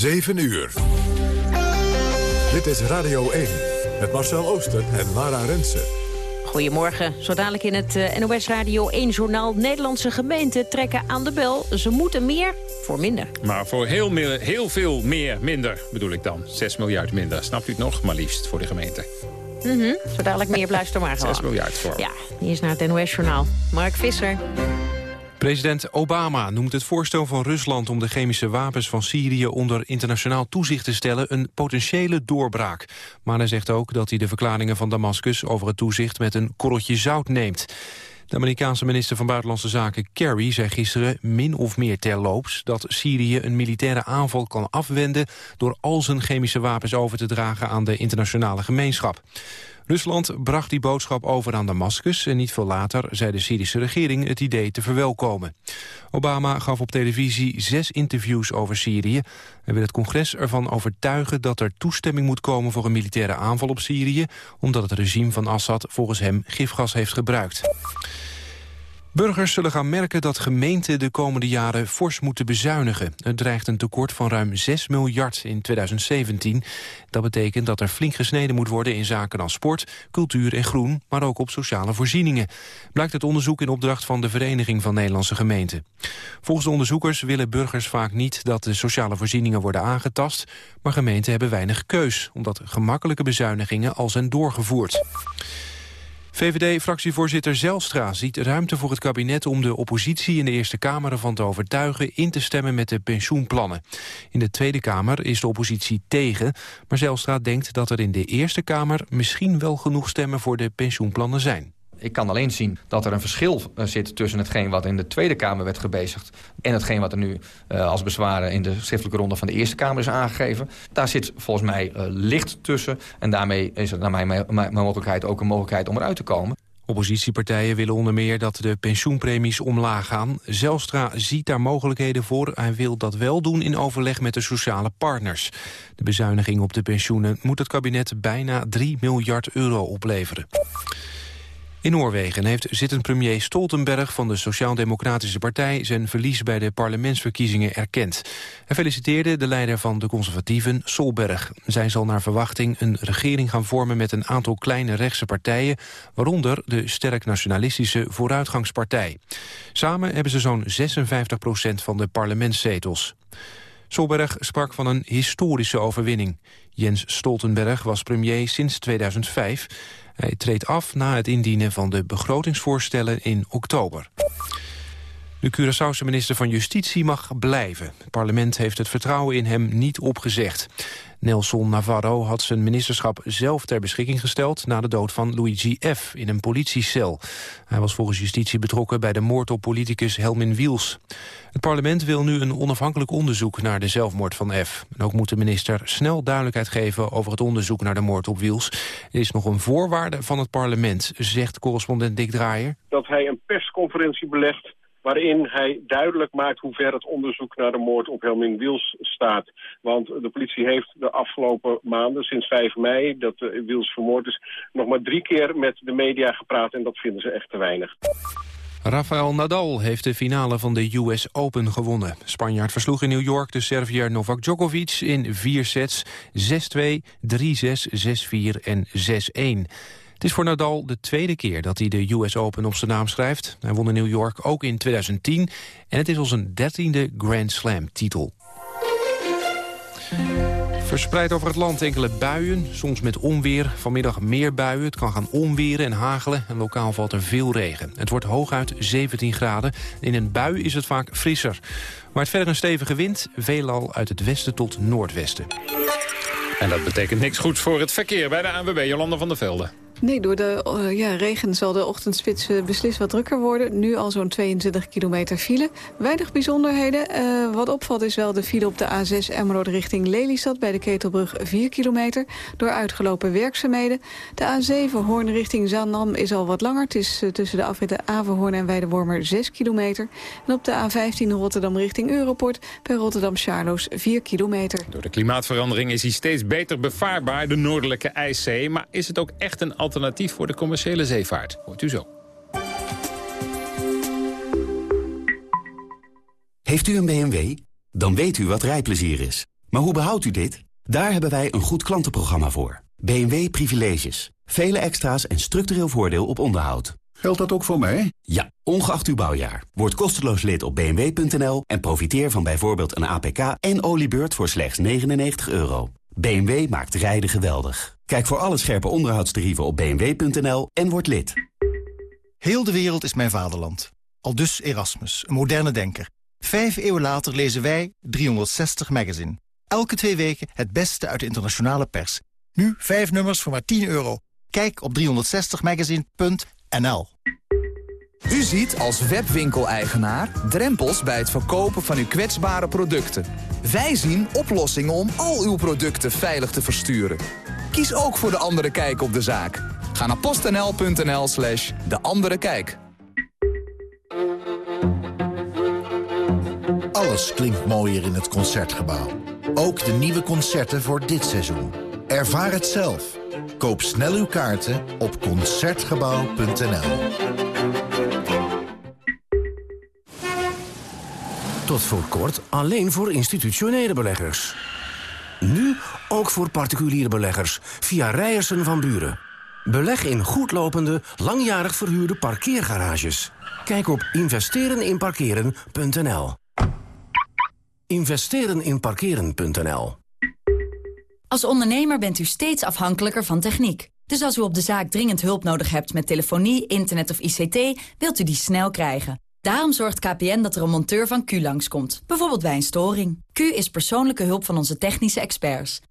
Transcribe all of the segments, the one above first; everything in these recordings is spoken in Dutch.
7 uur. Dit is Radio 1 met Marcel Ooster en Lara Rensen. Goedemorgen. Zo dadelijk in het eh, NOS Radio 1-journaal... Nederlandse gemeenten trekken aan de bel. Ze moeten meer voor minder. Maar voor heel, meer, heel veel meer minder bedoel ik dan. 6 miljard minder. Snapt u het nog? Maar liefst voor de gemeente. Mhm. Zo dadelijk meer, luister maar gewoon. 6 miljard voor. Ja, die is naar het NOS-journaal. Mark Visser. President Obama noemt het voorstel van Rusland om de chemische wapens van Syrië onder internationaal toezicht te stellen een potentiële doorbraak. Maar hij zegt ook dat hij de verklaringen van Damascus over het toezicht met een korreltje zout neemt. De Amerikaanse minister van Buitenlandse Zaken Kerry zei gisteren min of meer terloops dat Syrië een militaire aanval kan afwenden door al zijn chemische wapens over te dragen aan de internationale gemeenschap. Rusland bracht die boodschap over aan Damascus... en niet veel later zei de Syrische regering het idee te verwelkomen. Obama gaf op televisie zes interviews over Syrië. Hij wil het congres ervan overtuigen dat er toestemming moet komen... voor een militaire aanval op Syrië... omdat het regime van Assad volgens hem gifgas heeft gebruikt. Burgers zullen gaan merken dat gemeenten de komende jaren fors moeten bezuinigen. Het dreigt een tekort van ruim 6 miljard in 2017. Dat betekent dat er flink gesneden moet worden in zaken als sport, cultuur en groen, maar ook op sociale voorzieningen. Blijkt het onderzoek in opdracht van de Vereniging van Nederlandse Gemeenten. Volgens de onderzoekers willen burgers vaak niet dat de sociale voorzieningen worden aangetast, maar gemeenten hebben weinig keus, omdat gemakkelijke bezuinigingen al zijn doorgevoerd. VVD-fractievoorzitter Zelstra ziet ruimte voor het kabinet om de oppositie in de Eerste Kamer ervan te overtuigen in te stemmen met de pensioenplannen. In de Tweede Kamer is de oppositie tegen, maar Zelstra denkt dat er in de Eerste Kamer misschien wel genoeg stemmen voor de pensioenplannen zijn. Ik kan alleen zien dat er een verschil eh, zit tussen hetgeen wat in de Tweede Kamer werd gebezigd... en hetgeen wat er nu uh, als bezwaren in de schriftelijke ronde van de Eerste Kamer is aangegeven. Daar zit volgens mij uh, licht tussen en daarmee is het naar mijn, mijn, mijn mogelijkheid ook een mogelijkheid om eruit te komen. Oppositiepartijen willen onder meer dat de pensioenpremies omlaag gaan. Zelstra ziet daar mogelijkheden voor. Hij wil dat wel doen in overleg met de sociale partners. De bezuiniging op de pensioenen moet het kabinet bijna 3 miljard euro opleveren. In Noorwegen heeft zittend premier Stoltenberg van de Sociaal-Democratische Partij zijn verlies bij de parlementsverkiezingen erkend. Hij feliciteerde de leider van de conservatieven, Solberg. Zij zal naar verwachting een regering gaan vormen met een aantal kleine rechtse partijen, waaronder de sterk nationalistische Vooruitgangspartij. Samen hebben ze zo'n 56 procent van de parlementszetels. Solberg sprak van een historische overwinning. Jens Stoltenberg was premier sinds 2005. Hij treedt af na het indienen van de begrotingsvoorstellen in oktober. De Curaçaose minister van Justitie mag blijven. Het parlement heeft het vertrouwen in hem niet opgezegd. Nelson Navarro had zijn ministerschap zelf ter beschikking gesteld... na de dood van Luigi F. in een politiecel. Hij was volgens justitie betrokken bij de moord op politicus Helmin Wiels. Het parlement wil nu een onafhankelijk onderzoek naar de zelfmoord van F. En ook moet de minister snel duidelijkheid geven over het onderzoek naar de moord op Wiels. Er is nog een voorwaarde van het parlement, zegt correspondent Dick Draaier. Dat hij een persconferentie belegt waarin hij duidelijk maakt hoe ver het onderzoek naar de moord op Helmin Wiels staat. Want de politie heeft de afgelopen maanden, sinds 5 mei, dat uh, Wiels vermoord is, nog maar drie keer met de media gepraat en dat vinden ze echt te weinig. Rafael Nadal heeft de finale van de US Open gewonnen. Spanjaard versloeg in New York de Serviër Novak Djokovic in vier sets 6-2, 3-6, 6-4 en 6-1. Het is voor Nadal de tweede keer dat hij de US Open op zijn naam schrijft. Hij won in New York ook in 2010 en het is al zijn dertiende Grand Slam titel. Verspreid over het land enkele buien, soms met onweer. Vanmiddag meer buien, het kan gaan onweren en hagelen... en lokaal valt er veel regen. Het wordt hooguit 17 graden. In een bui is het vaak frisser. Maar het verder een stevige wind, veelal uit het westen tot noordwesten. En dat betekent niks goeds voor het verkeer bij de ANWB, Jolanda van der Velde. Nee, door de uh, ja, regen zal de ochtendspits uh, beslist wat drukker worden. Nu al zo'n 22 kilometer file. Weinig bijzonderheden. Uh, wat opvalt is wel de file op de A6 Emmerode richting Lelystad... bij de Ketelbrug 4 kilometer, door uitgelopen werkzaamheden. De A7 Hoorn richting Zaandam is al wat langer. Het is tussen de afritten Averhoorn en Weidewormer 6 kilometer. En op de A15 Rotterdam richting Europort... bij Rotterdam-Charloes 4 kilometer. Door de klimaatverandering is hij steeds beter bevaarbaar, de noordelijke IJszee. Maar is het ook echt een alternatief? Alternatief voor de commerciële zeevaart. Hoort u zo. Heeft u een BMW? Dan weet u wat rijplezier is. Maar hoe behoudt u dit? Daar hebben wij een goed klantenprogramma voor. BMW Privileges. Vele extra's en structureel voordeel op onderhoud. Geldt dat ook voor mij? Ja, ongeacht uw bouwjaar. Word kosteloos lid op bmw.nl en profiteer van bijvoorbeeld een APK en oliebeurt voor slechts 99 euro. BMW maakt rijden geweldig. Kijk voor alle scherpe onderhoudstarieven op bmw.nl en word lid. Heel de wereld is mijn vaderland. Al dus Erasmus, een moderne denker. Vijf eeuwen later lezen wij 360 Magazine. Elke twee weken het beste uit de internationale pers. Nu vijf nummers voor maar 10 euro. Kijk op 360magazine.nl U ziet als webwinkeleigenaar drempels bij het verkopen van uw kwetsbare producten. Wij zien oplossingen om al uw producten veilig te versturen. Kies ook voor De Andere Kijk op de zaak. Ga naar postnl.nl slash De Andere Kijk. Alles klinkt mooier in het Concertgebouw. Ook de nieuwe concerten voor dit seizoen. Ervaar het zelf. Koop snel uw kaarten op Concertgebouw.nl. Tot voor kort alleen voor institutionele beleggers. Ook voor particuliere beleggers via Rijersen van Buren. Beleg in goedlopende, langjarig verhuurde parkeergarages. Kijk op investereninparkeren.nl investereninparkeren.nl Als ondernemer bent u steeds afhankelijker van techniek. Dus als u op de zaak dringend hulp nodig hebt met telefonie, internet of ICT... wilt u die snel krijgen. Daarom zorgt KPN dat er een monteur van Q langskomt. Bijvoorbeeld bij een storing. Q is persoonlijke hulp van onze technische experts.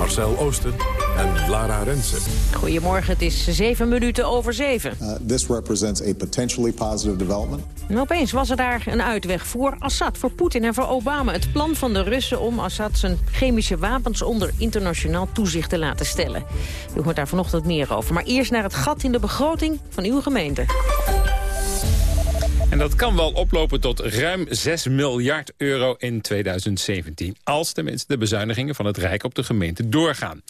Marcel Oosten en Lara Rensen. Goedemorgen, het is zeven minuten over zeven. Uh, this represents a potentially positive development. En opeens was er daar een uitweg voor Assad, voor Poetin en voor Obama. Het plan van de Russen om Assad zijn chemische wapens onder internationaal toezicht te laten stellen. U hoort daar vanochtend meer over. Maar eerst naar het gat in de begroting van uw gemeente. En dat kan wel oplopen tot ruim 6 miljard euro in 2017. Als tenminste de bezuinigingen van het Rijk op de gemeente doorgaan.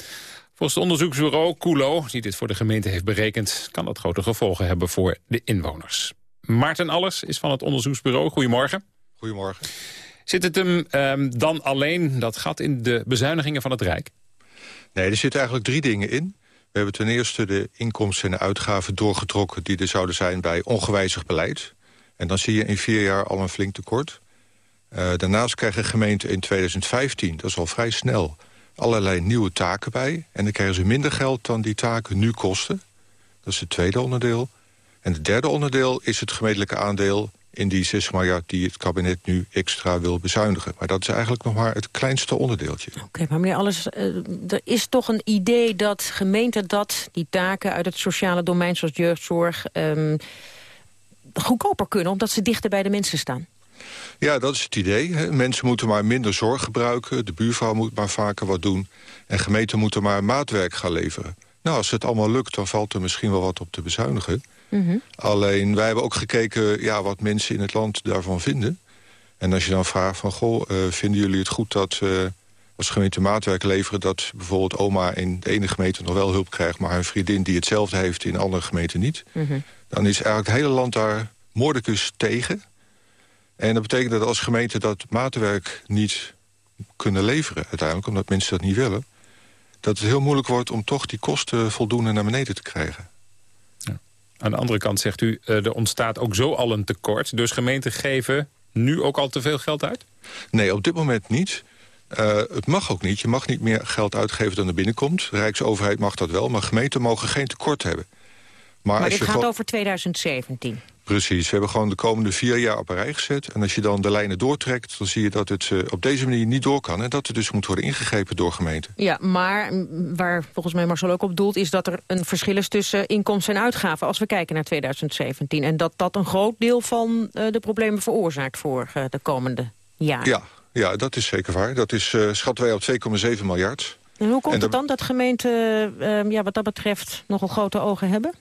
Volgens het onderzoeksbureau Kulo, die dit voor de gemeente heeft berekend... kan dat grote gevolgen hebben voor de inwoners. Maarten Allers is van het onderzoeksbureau. Goedemorgen. Goedemorgen. Zit het hem um, dan alleen, dat gat, in de bezuinigingen van het Rijk? Nee, er zitten eigenlijk drie dingen in. We hebben ten eerste de inkomsten en de uitgaven doorgetrokken... die er zouden zijn bij ongewijzigd beleid. En dan zie je in vier jaar al een flink tekort. Uh, daarnaast krijgen gemeenten in 2015, dat is al vrij snel... allerlei nieuwe taken bij. En dan krijgen ze minder geld dan die taken nu kosten. Dat is het tweede onderdeel. En het derde onderdeel is het gemeentelijke aandeel in die 6 miljard die het kabinet nu extra wil bezuinigen. Maar dat is eigenlijk nog maar het kleinste onderdeeltje. Oké, maar meneer Alles, uh, er is toch een idee dat gemeenten dat, die taken uit het sociale domein zoals jeugdzorg... Um, goedkoper kunnen, omdat ze dichter bij de mensen staan? Ja, dat is het idee. Hè. Mensen moeten maar minder zorg gebruiken. De buurvrouw moet maar vaker wat doen. En gemeenten moeten maar maatwerk gaan leveren. Nou, als het allemaal lukt, dan valt er misschien wel wat op te bezuinigen. Mm -hmm. Alleen, wij hebben ook gekeken ja, wat mensen in het land daarvan vinden. En als je dan vraagt van, goh, uh, vinden jullie het goed dat... Uh, als gemeente maatwerk leveren... dat bijvoorbeeld oma in de ene gemeente nog wel hulp krijgt... maar haar vriendin die hetzelfde heeft in andere gemeenten niet... Mm -hmm. dan is eigenlijk het hele land daar moordicus tegen. En dat betekent dat als gemeente dat maatwerk niet kunnen leveren... uiteindelijk, omdat mensen dat niet willen... dat het heel moeilijk wordt om toch die kosten voldoende naar beneden te krijgen. Ja. Aan de andere kant zegt u, er ontstaat ook zo al een tekort. Dus gemeenten geven nu ook al te veel geld uit? Nee, op dit moment niet. Uh, het mag ook niet. Je mag niet meer geld uitgeven dan er binnenkomt. De Rijksoverheid mag dat wel, maar gemeenten mogen geen tekort hebben. Maar, maar dit gaat over 2017? Precies. We hebben gewoon de komende vier jaar op een rij gezet. En als je dan de lijnen doortrekt, dan zie je dat het uh, op deze manier niet door kan. En dat er dus moet worden ingegrepen door gemeenten. Ja, maar waar volgens mij Marcel ook op doelt... is dat er een verschil is tussen inkomsten en uitgaven... als we kijken naar 2017. En dat dat een groot deel van uh, de problemen veroorzaakt voor uh, de komende jaren. Ja, ja, dat is zeker waar. Dat is, schatten wij op 2,7 miljard. En hoe komt en het dan dat gemeenten ja, wat dat betreft nogal grote ogen hebben?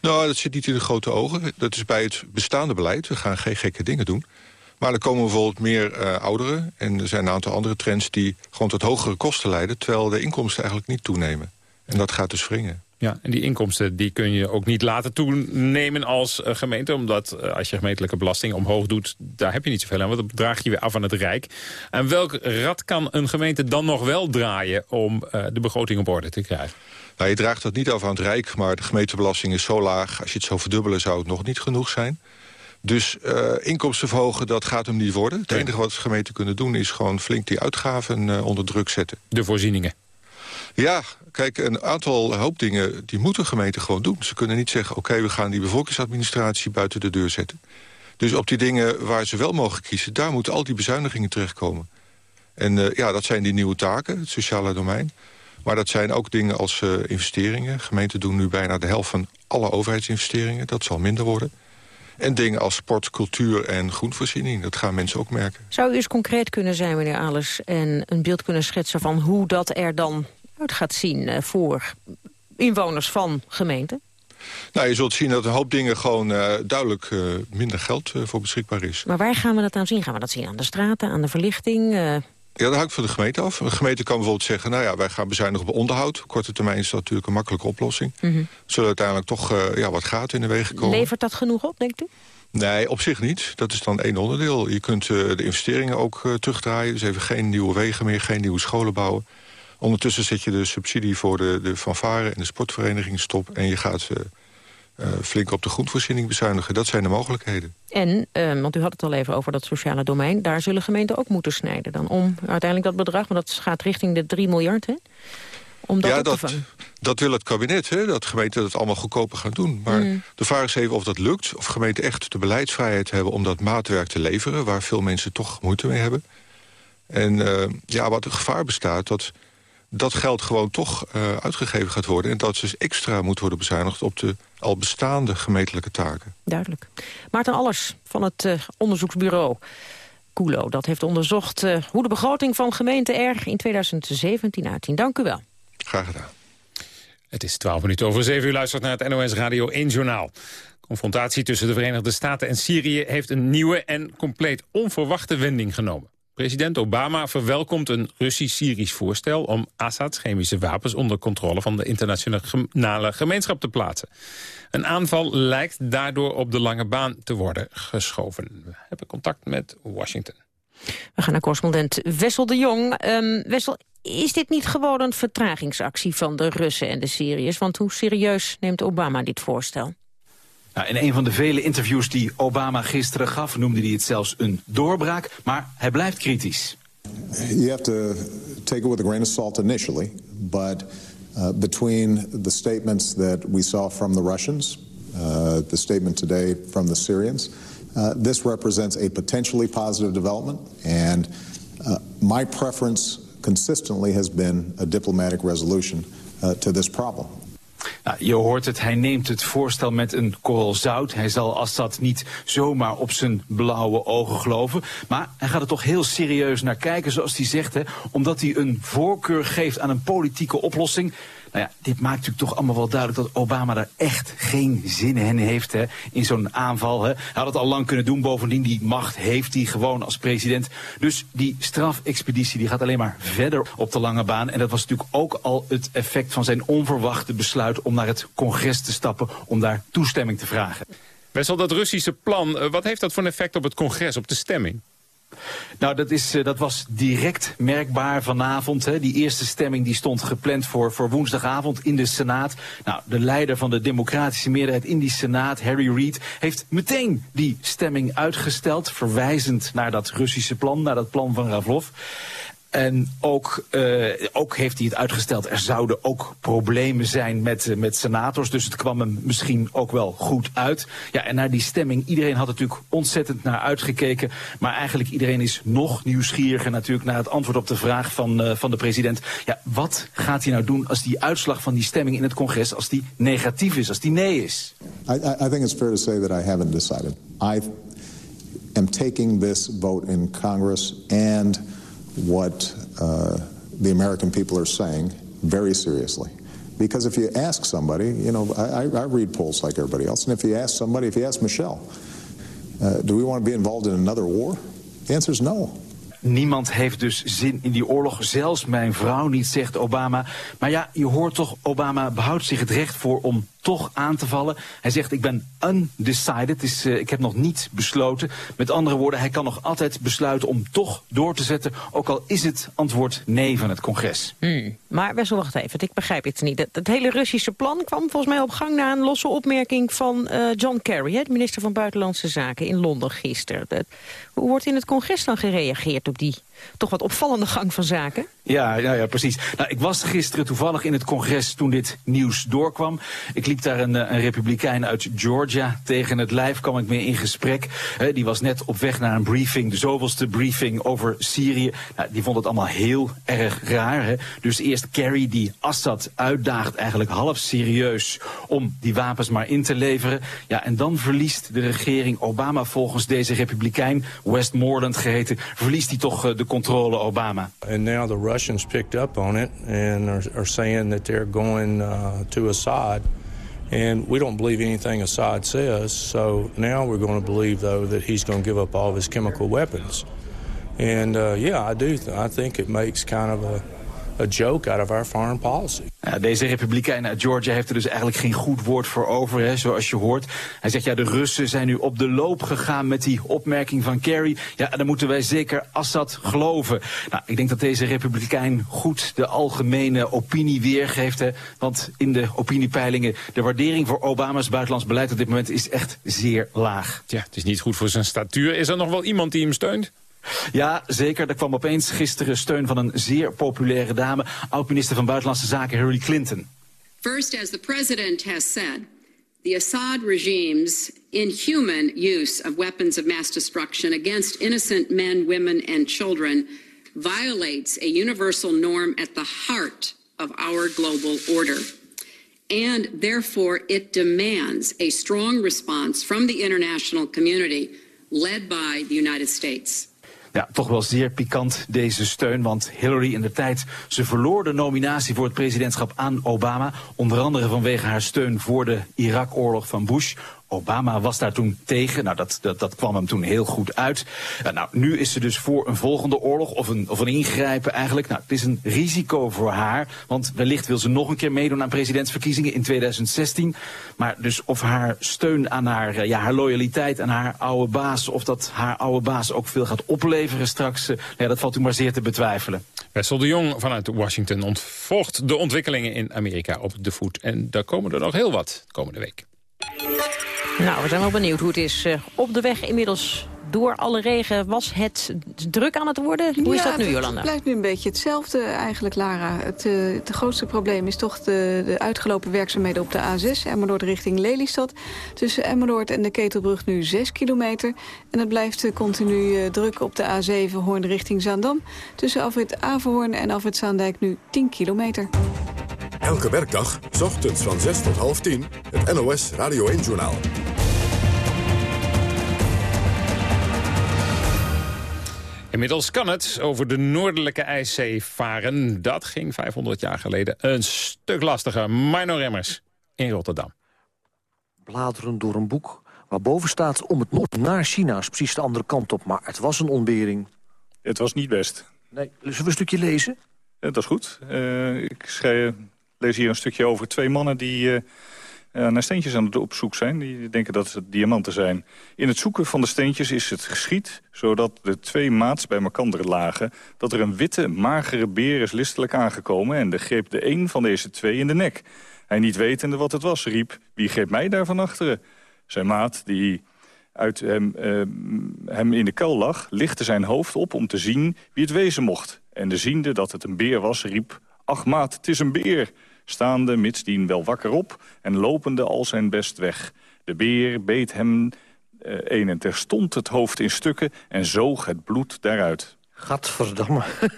Nou, dat zit niet in de grote ogen. Dat is bij het bestaande beleid. We gaan geen gekke dingen doen. Maar er komen bijvoorbeeld meer uh, ouderen. En er zijn een aantal andere trends die gewoon tot hogere kosten leiden... terwijl de inkomsten eigenlijk niet toenemen. En dat gaat dus wringen. Ja, en die inkomsten die kun je ook niet laten toenemen als uh, gemeente. Omdat uh, als je gemeentelijke belasting omhoog doet, daar heb je niet zoveel aan. Want dat draag je weer af aan het Rijk. En welk rad kan een gemeente dan nog wel draaien om uh, de begroting op orde te krijgen? Nou, je draagt dat niet af aan het Rijk, maar de gemeentebelasting is zo laag. Als je het zou verdubbelen zou het nog niet genoeg zijn. Dus uh, inkomsten verhogen, dat gaat hem niet worden. Het enige wat gemeenten kunnen doen is gewoon flink die uitgaven uh, onder druk zetten. De voorzieningen? Ja, kijk, een aantal hoop dingen die moeten gemeenten gewoon doen. Ze kunnen niet zeggen, oké, we gaan die bevolkingsadministratie buiten de deur zetten. Dus op die dingen waar ze wel mogen kiezen, daar moeten al die bezuinigingen terechtkomen. En uh, ja, dat zijn die nieuwe taken, het sociale domein. Maar dat zijn ook dingen als uh, investeringen. Gemeenten doen nu bijna de helft van alle overheidsinvesteringen. Dat zal minder worden. En dingen als sport, cultuur en groenvoorziening. Dat gaan mensen ook merken. Zou u eens concreet kunnen zijn, meneer Alles... en een beeld kunnen schetsen van hoe dat er dan uit gaat zien... Uh, voor inwoners van gemeenten? Nou, je zult zien dat een hoop dingen gewoon uh, duidelijk uh, minder geld voor beschikbaar is. Maar waar gaan we dat aan zien? Gaan we dat zien aan de straten, aan de verlichting... Ja, dat hangt van de gemeente af. Een gemeente kan bijvoorbeeld zeggen... nou ja, wij gaan bezuinigen op onderhoud. Op korte termijn is dat natuurlijk een makkelijke oplossing. Mm -hmm. Zullen uiteindelijk toch ja, wat gaten in de wegen komen. Levert dat genoeg op, denkt u? Nee, op zich niet. Dat is dan één onderdeel. Je kunt de investeringen ook terugdraaien. Dus even geen nieuwe wegen meer, geen nieuwe scholen bouwen. Ondertussen zet je de subsidie voor de, de fanfare en de sportverenigingen stop... en je gaat uh, flink op de groenvoorziening bezuinigen. Dat zijn de mogelijkheden. En, uh, want u had het al even over dat sociale domein... daar zullen gemeenten ook moeten snijden dan om uiteindelijk dat bedrag... want dat gaat richting de 3 miljard, hè? Om dat ja, dat, dat wil het kabinet, hè, dat gemeenten dat allemaal goedkoper gaan doen. Maar mm. de vraag is even of dat lukt. Of gemeenten echt de beleidsvrijheid hebben om dat maatwerk te leveren... waar veel mensen toch moeite mee hebben. En uh, ja, wat het gevaar bestaat dat dat geld gewoon toch uh, uitgegeven gaat worden... en dat dus extra moet worden bezuinigd op de al bestaande gemeentelijke taken. Duidelijk. Maarten Allers van het uh, onderzoeksbureau Kulo... dat heeft onderzocht uh, hoe de begroting van gemeente er in 2017 uitziet. Dank u wel. Graag gedaan. Het is 12 minuten over 7 uur. Luistert naar het NOS Radio 1 Journaal. Confrontatie tussen de Verenigde Staten en Syrië... heeft een nieuwe en compleet onverwachte wending genomen. President Obama verwelkomt een Russisch-Syrisch voorstel... om Assads chemische wapens onder controle van de internationale gemeenschap te plaatsen. Een aanval lijkt daardoor op de lange baan te worden geschoven. We hebben contact met Washington. We gaan naar correspondent Wessel de Jong. Um, Wessel, is dit niet gewoon een vertragingsactie van de Russen en de Syriërs? Want hoe serieus neemt Obama dit voorstel? Nou, in een van de vele interviews die Obama gisteren gaf... noemde hij het zelfs een doorbraak, maar hij blijft kritisch. You have to take it with a grain of salt initially, but uh, between the statements that we saw from the Russians, uh, the statement today from the Syrians, uh, this represents a potentially positive development, and uh, my preference consistently has been a diplomatic resolution uh, to this problem. Nou, je hoort het, hij neemt het voorstel met een korrel zout. Hij zal Assad niet zomaar op zijn blauwe ogen geloven. Maar hij gaat er toch heel serieus naar kijken, zoals hij zegt. Omdat hij een voorkeur geeft aan een politieke oplossing. Nou ja, dit maakt natuurlijk toch allemaal wel duidelijk dat Obama daar echt geen zin in heeft hè, in zo'n aanval. Hè. Hij had het al lang kunnen doen, bovendien die macht heeft hij gewoon als president. Dus die strafexpeditie die gaat alleen maar verder op de lange baan. En dat was natuurlijk ook al het effect van zijn onverwachte besluit om naar het congres te stappen om daar toestemming te vragen. Wessel, dat Russische plan, wat heeft dat voor een effect op het congres, op de stemming? Nou, dat, is, uh, dat was direct merkbaar vanavond. Hè. Die eerste stemming die stond gepland voor, voor woensdagavond in de Senaat. Nou, de leider van de democratische meerderheid in die Senaat, Harry Reid, heeft meteen die stemming uitgesteld. Verwijzend naar dat Russische plan, naar dat plan van Ravlov. En ook, uh, ook heeft hij het uitgesteld. Er zouden ook problemen zijn met, uh, met senators. Dus het kwam hem misschien ook wel goed uit. Ja, en naar die stemming. Iedereen had natuurlijk ontzettend naar uitgekeken. Maar eigenlijk iedereen is nog nieuwsgieriger natuurlijk naar het antwoord op de vraag van, uh, van de president. Ja, wat gaat hij nou doen als die uitslag van die stemming in het congres, als die negatief is, als die nee is? I, I think it's fair to say that I haven't decided. I am taking this vote in Congress and what uh, the American people are saying very seriously. Because if you ask somebody, you know, I, I read polls like everybody else, and if you ask somebody, if you ask Michelle, uh, do we want to be involved in another war? The answer is no. Niemand heeft dus zin in die oorlog, zelfs mijn vrouw niet, zegt Obama. Maar ja, je hoort toch, Obama behoudt zich het recht voor om toch aan te vallen. Hij zegt, ik ben undecided, uh, ik heb nog niet besloten. Met andere woorden, hij kan nog altijd besluiten om toch door te zetten... ook al is het antwoord nee van het congres. Hmm. Maar Wessel, wacht even, ik begrijp het niet. Het, hele Russische plan kwam volgens mij op gang... na een losse opmerking van uh, John Kerry, hè, de minister van Buitenlandse Zaken... in Londen gisteren. Dat, hoe wordt in het congres dan gereageerd op die toch wat opvallende gang van zaken? Ja, ja, ja precies. Nou, ik was gisteren toevallig in het congres toen dit nieuws doorkwam. Ik liep daar een, eh, een republikein uit Georgia tegen het lijf, kwam ik mee in gesprek. Die was net op weg naar een briefing, de zoveelste briefing over Syrië. Nou, die vond het allemaal heel erg raar. Dus eerst Kerry die Assad uitdaagt eigenlijk half serieus om die wapens maar in te leveren. Ja, en dan verliest de regering Obama volgens deze republikein, Westmoreland geheten, verliest hij toch uh, de controle Obama. And now the Russians picked up on it and are, are saying that they're going uh, to Assad. And we don't believe anything Assad says. So now we're going to believe, though, that he's going to give up all of his chemical weapons. And uh, yeah, I do. Th I think it makes kind of a a joke out of our foreign policy. Ja, deze republikein uit Georgia heeft er dus eigenlijk geen goed woord voor over, hè, zoals je hoort. Hij zegt, ja, de Russen zijn nu op de loop gegaan met die opmerking van Kerry. Ja, dan moeten wij zeker Assad geloven. Nou, ik denk dat deze republikein goed de algemene opinie weergeeft. Hè, want in de opiniepeilingen, de waardering voor Obama's buitenlands beleid op dit moment is echt zeer laag. Ja, het is niet goed voor zijn statuur. Is er nog wel iemand die hem steunt? Ja, zeker. Er kwam opeens gisteren steun van een zeer populaire dame, oud-minister van Buitenlandse Zaken Hillary Clinton. First, as the president has said, the Assad regime's inhuman use of weapons of mass destruction against innocent men, women, and children violates a universal norm at the heart of our global order. And therefore, it demands a strong response from the international community led by the United States. Ja, toch wel zeer pikant deze steun, want Hillary in de tijd... ze verloor de nominatie voor het presidentschap aan Obama... onder andere vanwege haar steun voor de Irak-oorlog van Bush... Obama was daar toen tegen. Nou, dat, dat, kwam hem toen heel goed uit. Nou, nu is ze dus voor een volgende oorlog of een, of een ingrijpen eigenlijk. Nou, het is een risico voor haar. Want wellicht wil ze nog een keer meedoen aan presidentsverkiezingen in 2016. Maar dus of haar steun aan haar, uh, ja, haar loyaliteit aan haar oude baas... of dat haar oude baas ook veel gaat opleveren straks... Uh, ja, dat valt u maar zeer te betwijfelen. Wessel de Jong vanuit Washington ontvolgt de ontwikkelingen in Amerika op de voet. En daar komen er nog heel wat komende week. Nou, we zijn wel benieuwd hoe het is. Uh, op de weg inmiddels door alle regen was het druk aan het worden. Hoe is dat nu, Jolanda? Het blijft nu een beetje hetzelfde eigenlijk, Lara. Het, uh, het grootste probleem is toch de, de, uitgelopen werkzaamheden op de A6... Emmeloord richting Lelystad. Tussen Emmeloord en de Ketelbrug nu 6 kilometer. En het blijft uh, continu uh, druk op de A7 Hoorn richting Zaandam. Tussen afrit Averhoorn en afrit Zaandijk nu 10 kilometer. Elke werkdag, s ochtends van 6 tot half 10, het NOS Radio 1-journaal. Inmiddels kan het over de noordelijke IJszee varen. Dat ging 500 jaar geleden een stuk lastiger. Mino Remmers in Rotterdam. Bladeren door een boek waarboven staat om het not naar China. is precies de andere kant op, maar het was een ontbering. Het was niet best. Nee, zullen we een stukje lezen? Dat is goed. Uh, ik schrijf, lees hier een stukje over twee mannen die... Uh, uh, naar steentjes aan het opzoek zijn. Die denken dat het diamanten zijn. In het zoeken van de steentjes is het geschied... zodat de twee maats bij elkaar lagen... dat er een witte, magere beer is listelijk aangekomen... en de greep de een van deze twee in de nek. Hij niet wetende wat het was, riep... wie greep mij daar van achteren? Zijn maat, die uit hem, uh, hem in de kuil lag... lichtte zijn hoofd op om te zien wie het wezen mocht. En de ziende dat het een beer was, riep... ach maat, het is een beer staande mitsdien wel wakker op en lopende al zijn best weg. De beer beet hem uh, een en terstond het hoofd in stukken en zoog het bloed daaruit. Gadverdamme.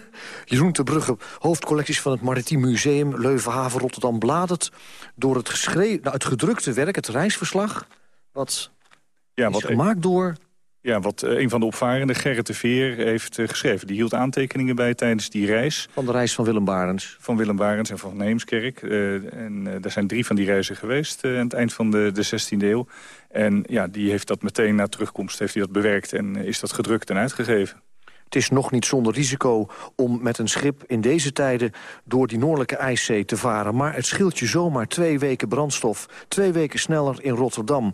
Jeroen de Brugge, hoofdcollecties van het Maritiem Museum... Leuvenhaven, Rotterdam, bladert door het, geschreven, nou, het gedrukte werk, het reisverslag... wat ja, is wat gemaakt door... Ja, wat uh, een van de opvarenden, Gerrit de Veer, heeft uh, geschreven. Die hield aantekeningen bij tijdens die reis. Van de reis van Willem Barens? Van Willem Barens en van Neemskerk. Uh, en er zijn drie van die reizen geweest aan het eind van de, de 16e eeuw. En ja, die heeft dat meteen na terugkomst heeft hij dat bewerkt en is dat gedrukt en uitgegeven. Het is nog niet zonder risico om met een schip in deze tijden door die noordelijke ijszee te varen. Maar het scheelt je zomaar twee weken brandstof, twee weken sneller in Rotterdam.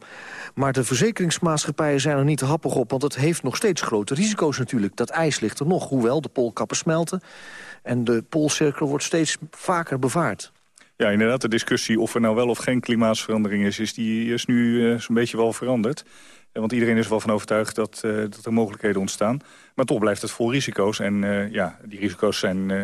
Maar de verzekeringsmaatschappijen zijn er niet te happig op, want het heeft nog steeds grote risico's natuurlijk. Dat ijs ligt er nog, hoewel de poolkappen smelten en de poolcirkel wordt steeds vaker bevaard. Ja, inderdaad, de discussie of er nou wel of geen klimaatsverandering is... is, die is nu uh, zo'n beetje wel veranderd. Want iedereen is er wel van overtuigd dat, uh, dat er mogelijkheden ontstaan. Maar toch blijft het vol risico's. En uh, ja, die risico's zijn uh,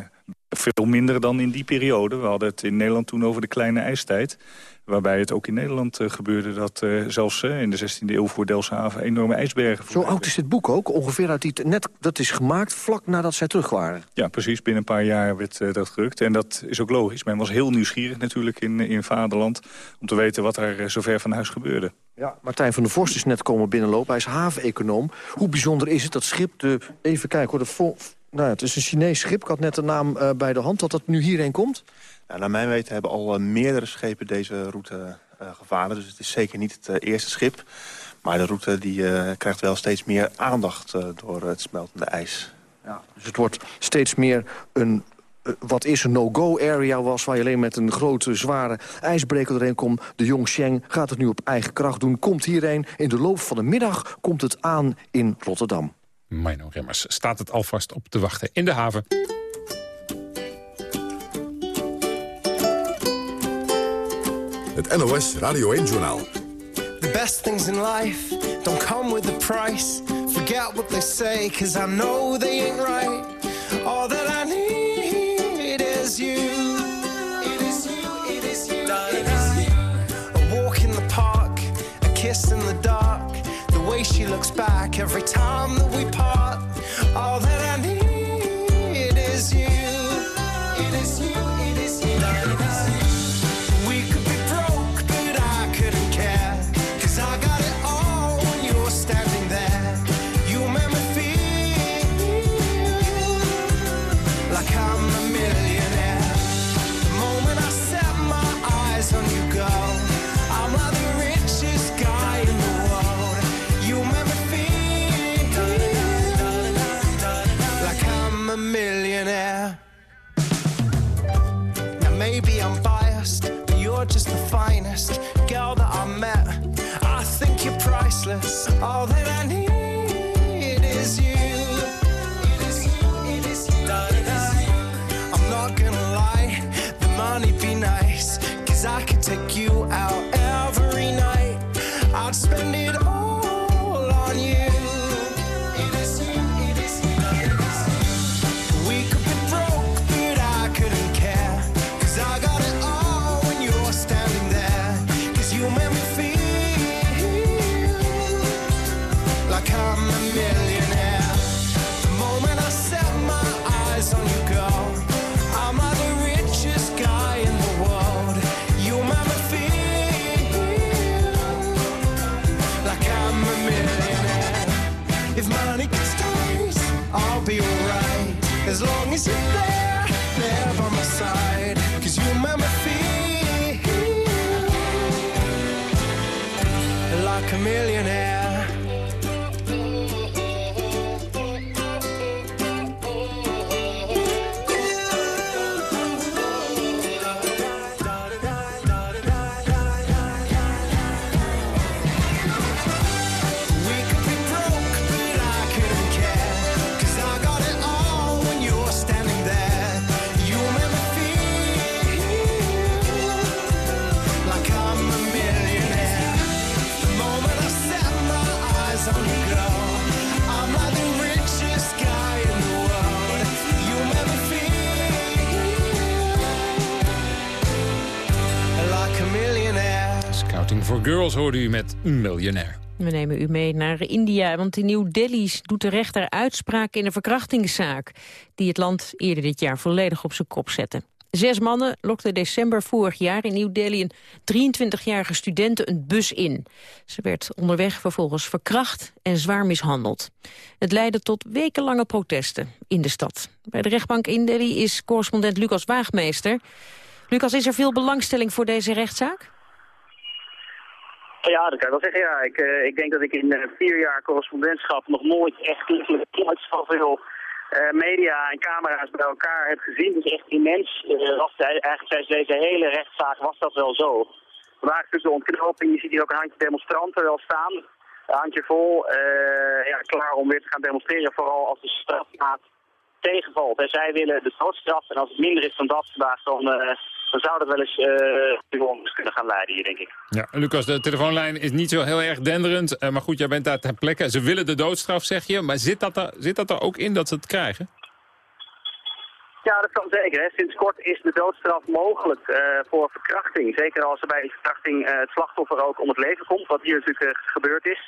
veel minder dan in die periode. We hadden het in Nederland toen over de kleine ijstijd. Waarbij het ook in Nederland uh, gebeurde dat uh, zelfs uh, in de 16e eeuw voor Delfshaven enorme ijsbergen... Zo oud is dit boek ook? Ongeveer uit die... Net, dat is gemaakt vlak nadat zij terug waren. Ja, precies. Binnen een paar jaar werd dat gedrukt. En dat is ook logisch. Men was heel nieuwsgierig natuurlijk in, in Vaderland... om te weten wat er zo ver van huis gebeurde. Ja, Martijn van der Vorst is net komen binnenlopen. Hij is haveneconoom. Hoe bijzonder is het dat schip, de, even kijken hoor... De nou ja, het is een Chinees schip. Ik had net de naam uh, bij de hand. Dat dat nu hierheen komt? Nou, naar mijn weten hebben al uh, meerdere schepen deze route uh, gevaren. Dus het is zeker niet het eerste schip. Maar de route die, krijgt wel steeds meer aandacht door het smeltende ijs. Ja, dus het wordt steeds meer een wat is een no-go-area was... waar je alleen met een grote, zware ijsbreker erin komt. De Yongsheng gaat het nu op eigen kracht doen. Komt hierheen. In de loop van de middag komt het aan in Rotterdam. Mino Remmers staat het alvast op te wachten in de haven. Het NOS Radio 1-journaal. The best things in life don't come with a price. Forget what they say, cause I know they ain't right. All that I need is you. It is you, it is you, it is you. A walk in the park, a kiss in the dark. Way she looks back every time that we part. All that for Girls hoorde u met Miljonair. We nemen u mee naar India, want in New Delhi doet de rechter uitspraak in een verkrachtingszaak... die het land eerder dit jaar volledig op zijn kop zette. Zes mannen lokten december vorig jaar in New Delhi een 23-jarige studenten een bus in. Ze werd onderweg vervolgens verkracht en zwaar mishandeld. Het leidde tot wekenlange protesten in de stad. Bij de rechtbank in Delhi is correspondent Lucas Waagmeester. Lucas, is er veel belangstelling voor deze rechtszaak? Ja, dat kan ik wel zeggen. Ja. Ik, uh, ik denk dat ik in uh, vier jaar correspondentschap nog nooit echt nooit zoveel uh, media en camera's bij elkaar heb gezien. Het is echt immens. was, eigenlijk tijdens deze hele rechtszaak was dat wel zo. Vandaag is de ontknoping. Je ziet hier ook een handje demonstranten wel staan. Een handje vol. ja, klaar om weer te gaan demonstreren. Vooral als de strafmaat tegenvalt. En zij willen de doodstraf. En als het minder is dan dat vandaag, dan dan zou dat wel eens uh, kunnen gaan leiden hier, denk ik. Ja, Lucas, de telefoonlijn is niet zo heel erg denderend. Uh, maar goed, jij bent daar ter plekke. Ze willen de doodstraf, zeg je. Maar zit dat er, zit dat er ook in dat ze het krijgen? Ja, dat kan zeker. Hè. Sinds kort is de doodstraf mogelijk uh, voor verkrachting. Zeker als er bij die verkrachting het slachtoffer ook om het leven komt, wat hier natuurlijk gebeurd is.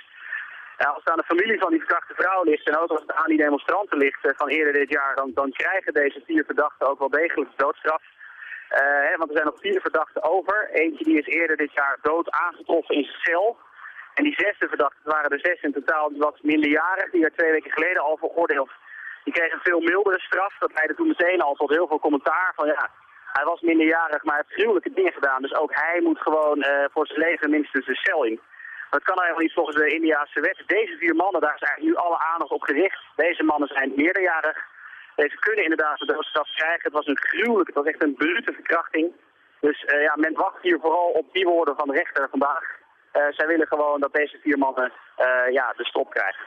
als het aan de familie van die verkrachte vrouw ligt en ook als het aan die demonstranten ligt van eerder dit jaar, dan, dan krijgen deze vier verdachten ook wel degelijk de doodstraf. Hè, want er zijn nog vier verdachten over. Eentje die is eerder dit jaar dood aangetroffen in zijn cel. En die zesde verdachte, het waren er zes in totaal, die was minderjarig, die er twee weken geleden al veroordeeld. Die kreeg een veel mildere straf. Dat leidde toen meteen al tot heel veel commentaar van ja, hij was minderjarig, maar hij heeft gruwelijke dingen gedaan. Dus ook hij moet gewoon uh, voor zijn leven minstens de cel in. Dat kan helemaal niet volgens de Indiaanse wet. Deze vier mannen, daar is eigenlijk nu alle aandacht op gericht. Deze mannen zijn meerderjarig. Deze kunnen inderdaad de doodstraf krijgen. Het was een gruwelijk, het was echt een brute verkrachting. Dus uh, ja, men wacht hier vooral op die woorden van de rechter vandaag. Uh, zij willen gewoon dat deze vier mannen uh, ja, de stop krijgen.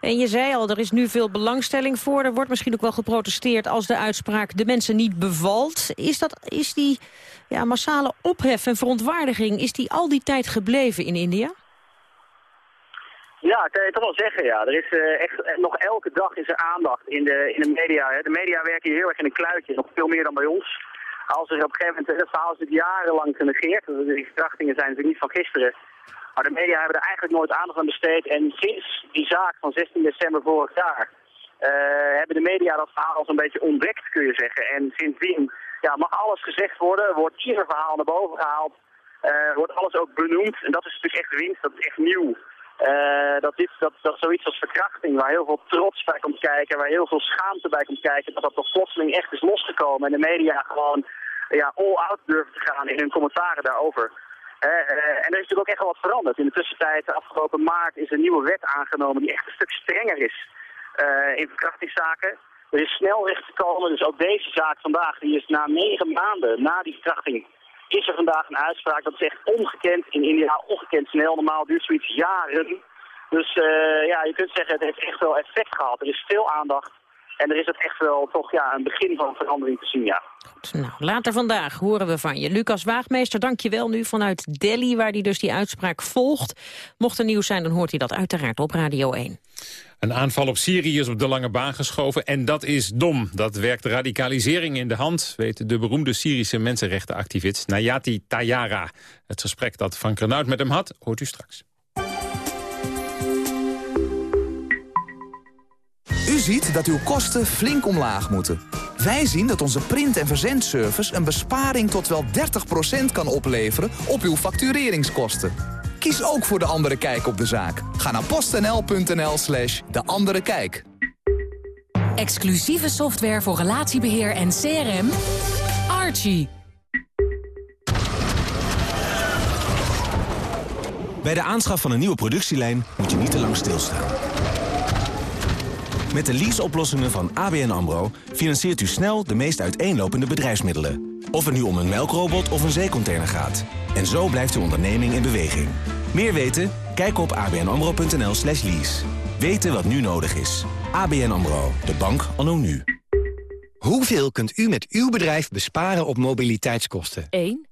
En je zei al, er is nu veel belangstelling voor. Er wordt misschien ook wel geprotesteerd als de uitspraak de mensen niet bevalt. Is, dat, is die ja, massale ophef en verontwaardiging, is die al die tijd gebleven in India? Ja, kan je toch wel zeggen, ja. Er is uh, echt, eh, nog elke dag is er aandacht in de, in de media. Hè. De media werken hier heel erg in een kluitje, nog veel meer dan bij ons. Als er op een gegeven moment, het verhaal is natuurlijk jarenlang genegeerd. Die verkrachtingen zijn natuurlijk niet van gisteren. Maar de media hebben er eigenlijk nooit aandacht aan besteed. En sinds die zaak van 16 december vorig jaar hebben de media dat verhaal zo'n beetje ontdekt, kun je zeggen. En sindsdien ja, mag alles gezegd worden, wordt ieder verhaal naar boven gehaald. Uh, wordt alles ook benoemd. En dat is natuurlijk echt winst, dat is echt nieuw. Uh, dat, dit, dat, dat zoiets als verkrachting, waar heel veel trots bij komt kijken, waar heel veel schaamte bij komt kijken, dat dat toch plotseling echt is losgekomen en de media gewoon ja, all out durven te gaan in hun commentaren daarover. Uh, uh, en er is natuurlijk ook echt wel wat veranderd. In de tussentijd, de afgelopen maart, is een nieuwe wet aangenomen die echt een stuk strenger is in verkrachtingszaken. Er is snel recht gekomen, dus ook deze zaak vandaag, die is na negen maanden na die verkrachting is er vandaag een uitspraak. Dat is echt ongekend in India, ongekend snel. Normaal duurt zoiets jaren. Dus uh, ja, je kunt zeggen, het heeft echt wel effect gehad. Er is veel aandacht. En er is het echt wel toch ja, een begin van verandering te zien, ja. Goed, nou, later vandaag horen we van je. Lucas Waagmeester, dank je wel nu vanuit Delhi, waar hij dus die uitspraak volgt. Mocht er nieuws zijn, dan hoort hij dat uiteraard op Radio 1. Een aanval op Syrië is op de lange baan geschoven en dat is dom. Dat werkt radicalisering in de hand, weet de beroemde Syrische mensenrechtenactivist Nayati Tayara. Het gesprek dat Frank Renaud met hem had, hoort u straks. Ziet dat uw kosten flink omlaag moeten. Wij zien dat onze print- en verzendservice een besparing tot wel 30% kan opleveren op uw factureringskosten. Kies ook voor De Andere Kijk op de zaak. Ga naar postnl.nl slash De Andere Kijk. Exclusieve software voor relatiebeheer en CRM. Archie. Bij de aanschaf van een nieuwe productielijn moet je niet te lang stilstaan. Met de leaseoplossingen van ABN AMRO financiert u snel de meest uiteenlopende bedrijfsmiddelen. Of het nu om een melkrobot of een zeecontainer gaat. En zo blijft uw onderneming in beweging. Meer weten? Kijk op abnamro.nl slash lease. Weten wat nu nodig is. ABN AMRO, de bank anno nu. Hoeveel kunt u met uw bedrijf besparen op mobiliteitskosten? 1,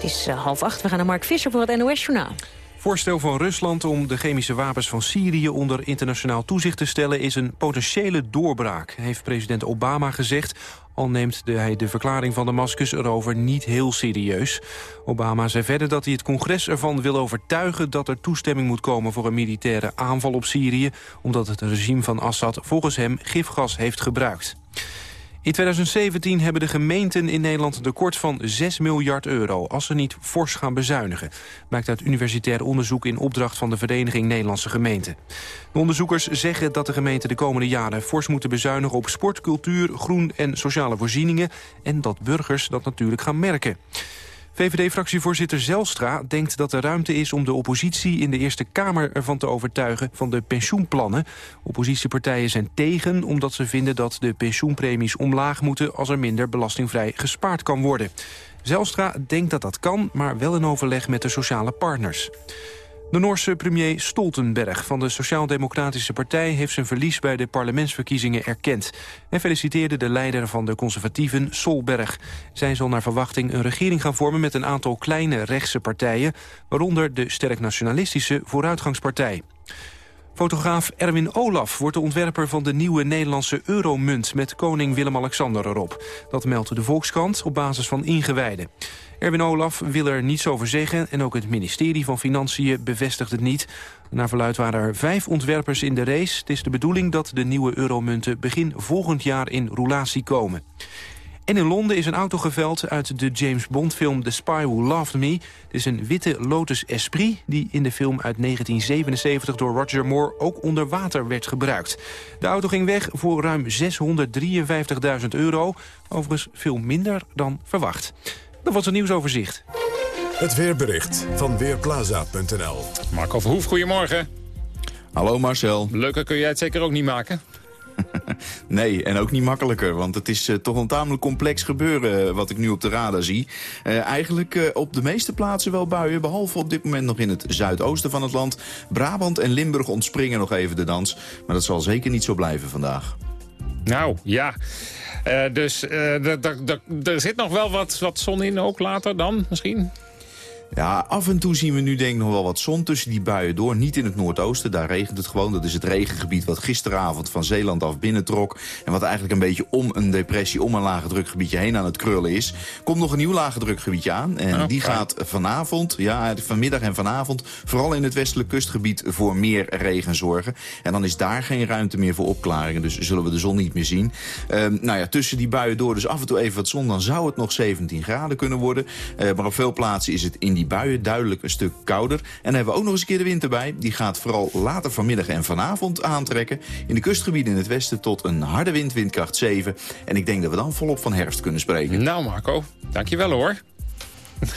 Het is uh, half acht. We gaan naar Mark Visser voor het NOS-journaal. Voorstel van Rusland om de chemische wapens van Syrië onder internationaal toezicht te stellen is een potentiële doorbraak, heeft president Obama gezegd, al neemt de, hij de verklaring van Damascus erover niet heel serieus. Obama zei verder dat hij het congres ervan wil overtuigen dat er toestemming moet komen voor een militaire aanval op Syrië, omdat het regime van Assad volgens hem gifgas heeft gebruikt. In 2017 hebben de gemeenten in Nederland een tekort van 6 miljard euro... als ze niet fors gaan bezuinigen. Blijkt uit universitair onderzoek in opdracht van de Vereniging Nederlandse Gemeenten. De onderzoekers zeggen dat de gemeenten de komende jaren... fors moeten bezuinigen op sport, cultuur, groen en sociale voorzieningen... en dat burgers dat natuurlijk gaan merken. VVD-fractievoorzitter Zelstra denkt dat er ruimte is om de oppositie in de Eerste Kamer ervan te overtuigen van de pensioenplannen. Oppositiepartijen zijn tegen omdat ze vinden dat de pensioenpremies omlaag moeten als er minder belastingvrij gespaard kan worden. Zelstra denkt dat dat kan, maar wel in overleg met de sociale partners. De Noorse premier Stoltenberg van de Sociaal-Democratische Partij... heeft zijn verlies bij de parlementsverkiezingen erkend... en feliciteerde de leider van de conservatieven, Solberg. Zij zal naar verwachting een regering gaan vormen... met een aantal kleine rechtse partijen... waaronder de sterk nationalistische Vooruitgangspartij. Fotograaf Erwin Olaf wordt de ontwerper van de nieuwe Nederlandse euromunt... met koning Willem-Alexander erop. Dat meldt de Volkskrant op basis van ingewijden. Erwin Olaf wil er niets over zeggen en ook het ministerie van Financiën bevestigt het niet. Naar verluid waren er vijf ontwerpers in de race. Het is de bedoeling dat de nieuwe euromunten begin volgend jaar in roulatie komen. En in Londen is een auto geveld uit de James Bond-film The Spy Who Loved Me. Het is een witte Lotus Esprit die in de film uit 1977 door Roger Moore ook onder water werd gebruikt. De auto ging weg voor ruim 653.000 euro. Overigens veel minder dan verwacht. Dat was een nieuwsoverzicht. Het weerbericht van Weerplaza.nl. Marco Verhoef, goedemorgen. Hallo Marcel. Leuker kun jij het zeker ook niet maken? nee, en ook niet makkelijker, want het is uh, toch een tamelijk complex gebeuren uh, wat ik nu op de radar zie. Uh, eigenlijk op de meeste plaatsen wel buien, behalve op dit moment nog in het zuidoosten van het land. Brabant en Limburg ontspringen nog even de dans, maar dat zal zeker niet zo blijven vandaag. Nou, ja. Uh, dus uh, er zit nog wel wat, wat zon in ook later dan misschien? Ja, af en toe zien we nu denk ik nog wel wat zon tussen die buien door. Niet in het noordoosten, daar regent het gewoon. Dat is het regengebied wat gisteravond van Zeeland af binnentrok. En wat eigenlijk een beetje om een depressie, om een lage drukgebiedje heen aan het krullen is. Komt nog een nieuw lage drukgebiedje aan. En oh, die gaat vanavond, ja, vanmiddag en vanavond... vooral in het westelijk kustgebied voor meer regen zorgen. En dan is daar geen ruimte meer voor opklaringen. Dus zullen we de zon niet meer zien. Uh, nou ja, tussen die buien door dus af en toe even wat zon. Dan zou het nog 17 graden kunnen worden. Uh, maar op veel plaatsen is het in die die buien duidelijk een stuk kouder. En hebben we ook nog eens een keer de wind erbij. Die gaat vooral later vanmiddag en vanavond aantrekken. In de kustgebieden in het westen tot een harde wind, windkracht 7. En ik denk dat we dan volop van herfst kunnen spreken. Nou Marco, dankjewel hoor.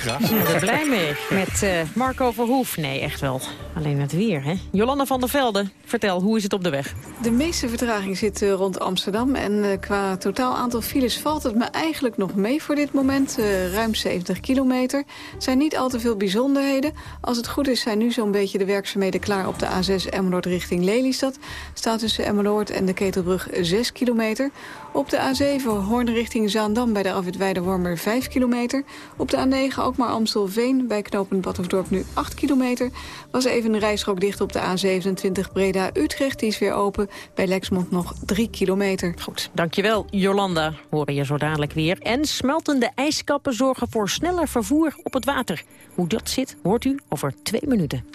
Ja. Ik ben er blij mee met uh, Marco Verhoef. Nee, echt wel. Alleen het weer, hè? Jolanda van der Velde, vertel, hoe is het op de weg? De meeste vertraging zit uh, rond Amsterdam. En uh, qua totaal aantal files valt het me eigenlijk nog mee voor dit moment. ruim 70 kilometer. zijn niet al te veel bijzonderheden. Als het goed is zijn nu zo'n beetje de werkzaamheden klaar op de A6 Emmeloord richting Lelystad. Staat tussen Emmeloord en de Ketelbrug 6 kilometer. Op de A7 Hoorn richting Zaandam bij de afwit Weidewormer 5 kilometer. Op de A9 A9 ook maar Amstelveen. Bij knooppunt Battenverdorp nu 8 kilometer. Was even een rijstrook dicht op de A27 Breda-Utrecht. Die is weer open. Bij Lexmond nog 3 kilometer. Goed, dankjewel Jolanda. Horen je zo dadelijk weer. En smeltende ijskappen zorgen voor sneller vervoer op het water. Hoe dat zit, hoort u over twee minuten.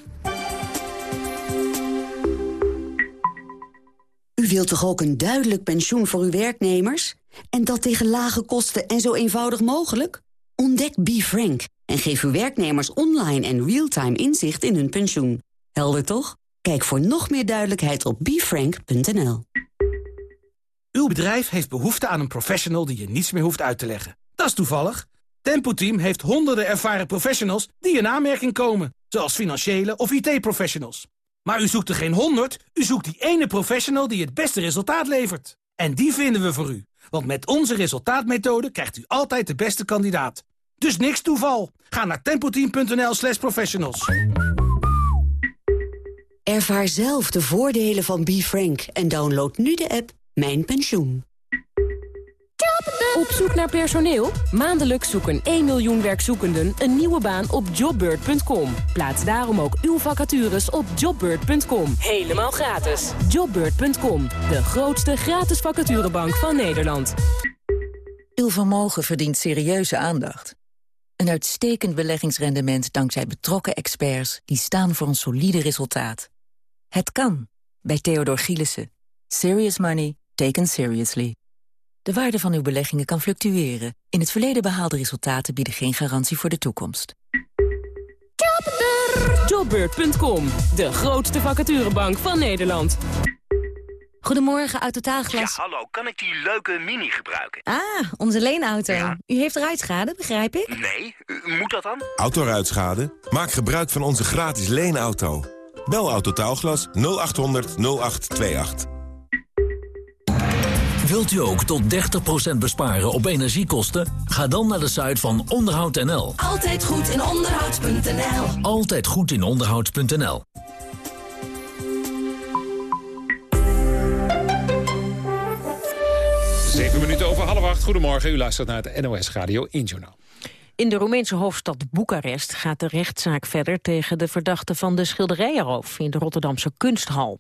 U wilt toch ook een duidelijk pensioen voor uw werknemers? En dat tegen lage kosten en zo eenvoudig mogelijk? Ontdek BeFrank en geef uw werknemers online en real-time inzicht in hun pensioen. Helder toch? Kijk voor nog meer duidelijkheid op befrank.nl. Uw bedrijf heeft behoefte aan een professional die je niets meer hoeft uit te leggen. Dat is toevallig. Tempo Team heeft honderden ervaren professionals die in aanmerking komen. Zoals financiële of IT-professionals. Maar u zoekt er geen honderd, u zoekt die ene professional die het beste resultaat levert. En die vinden we voor u. Want met onze resultaatmethode krijgt u altijd de beste kandidaat. Dus niks toeval. Ga naar tempoteam.nl slash professionals. Ervaar zelf de voordelen van BeFrank en download nu de app Mijn Pensioen. Op zoek naar personeel? Maandelijks zoeken 1 miljoen werkzoekenden een nieuwe baan op jobbird.com. Plaats daarom ook uw vacatures op jobbird.com. Helemaal gratis. Jobbird.com, de grootste gratis vacaturebank van Nederland. Uw vermogen verdient serieuze aandacht. Een uitstekend beleggingsrendement dankzij betrokken experts... die staan voor een solide resultaat. Het kan, bij Theodor Gielissen. Serious money taken seriously. De waarde van uw beleggingen kan fluctueren. In het verleden behaalde resultaten bieden geen garantie voor de toekomst. Jobbird.com, de grootste vacaturebank van Nederland. Goedemorgen, Autotaalglas. Ja, hallo, kan ik die leuke Mini gebruiken? Ah, onze leenauto. U heeft ruitschade, begrijp ik? Nee, moet dat dan? Autoruitschade? Maak gebruik van onze gratis leenauto. Bel Autotaalglas 0800 0828. Wilt u ook tot 30% besparen op energiekosten? Ga dan naar de site van onderhoud.nl. Altijd goed in onderhoud.nl. Altijd goed in onderhoud.nl. half acht. Goedemorgen, u luistert naar het NOS Radio 1 Journaal. In de Roemeense hoofdstad Boekarest gaat de rechtszaak verder tegen de verdachte van de schilderijenroof in de Rotterdamse kunsthal.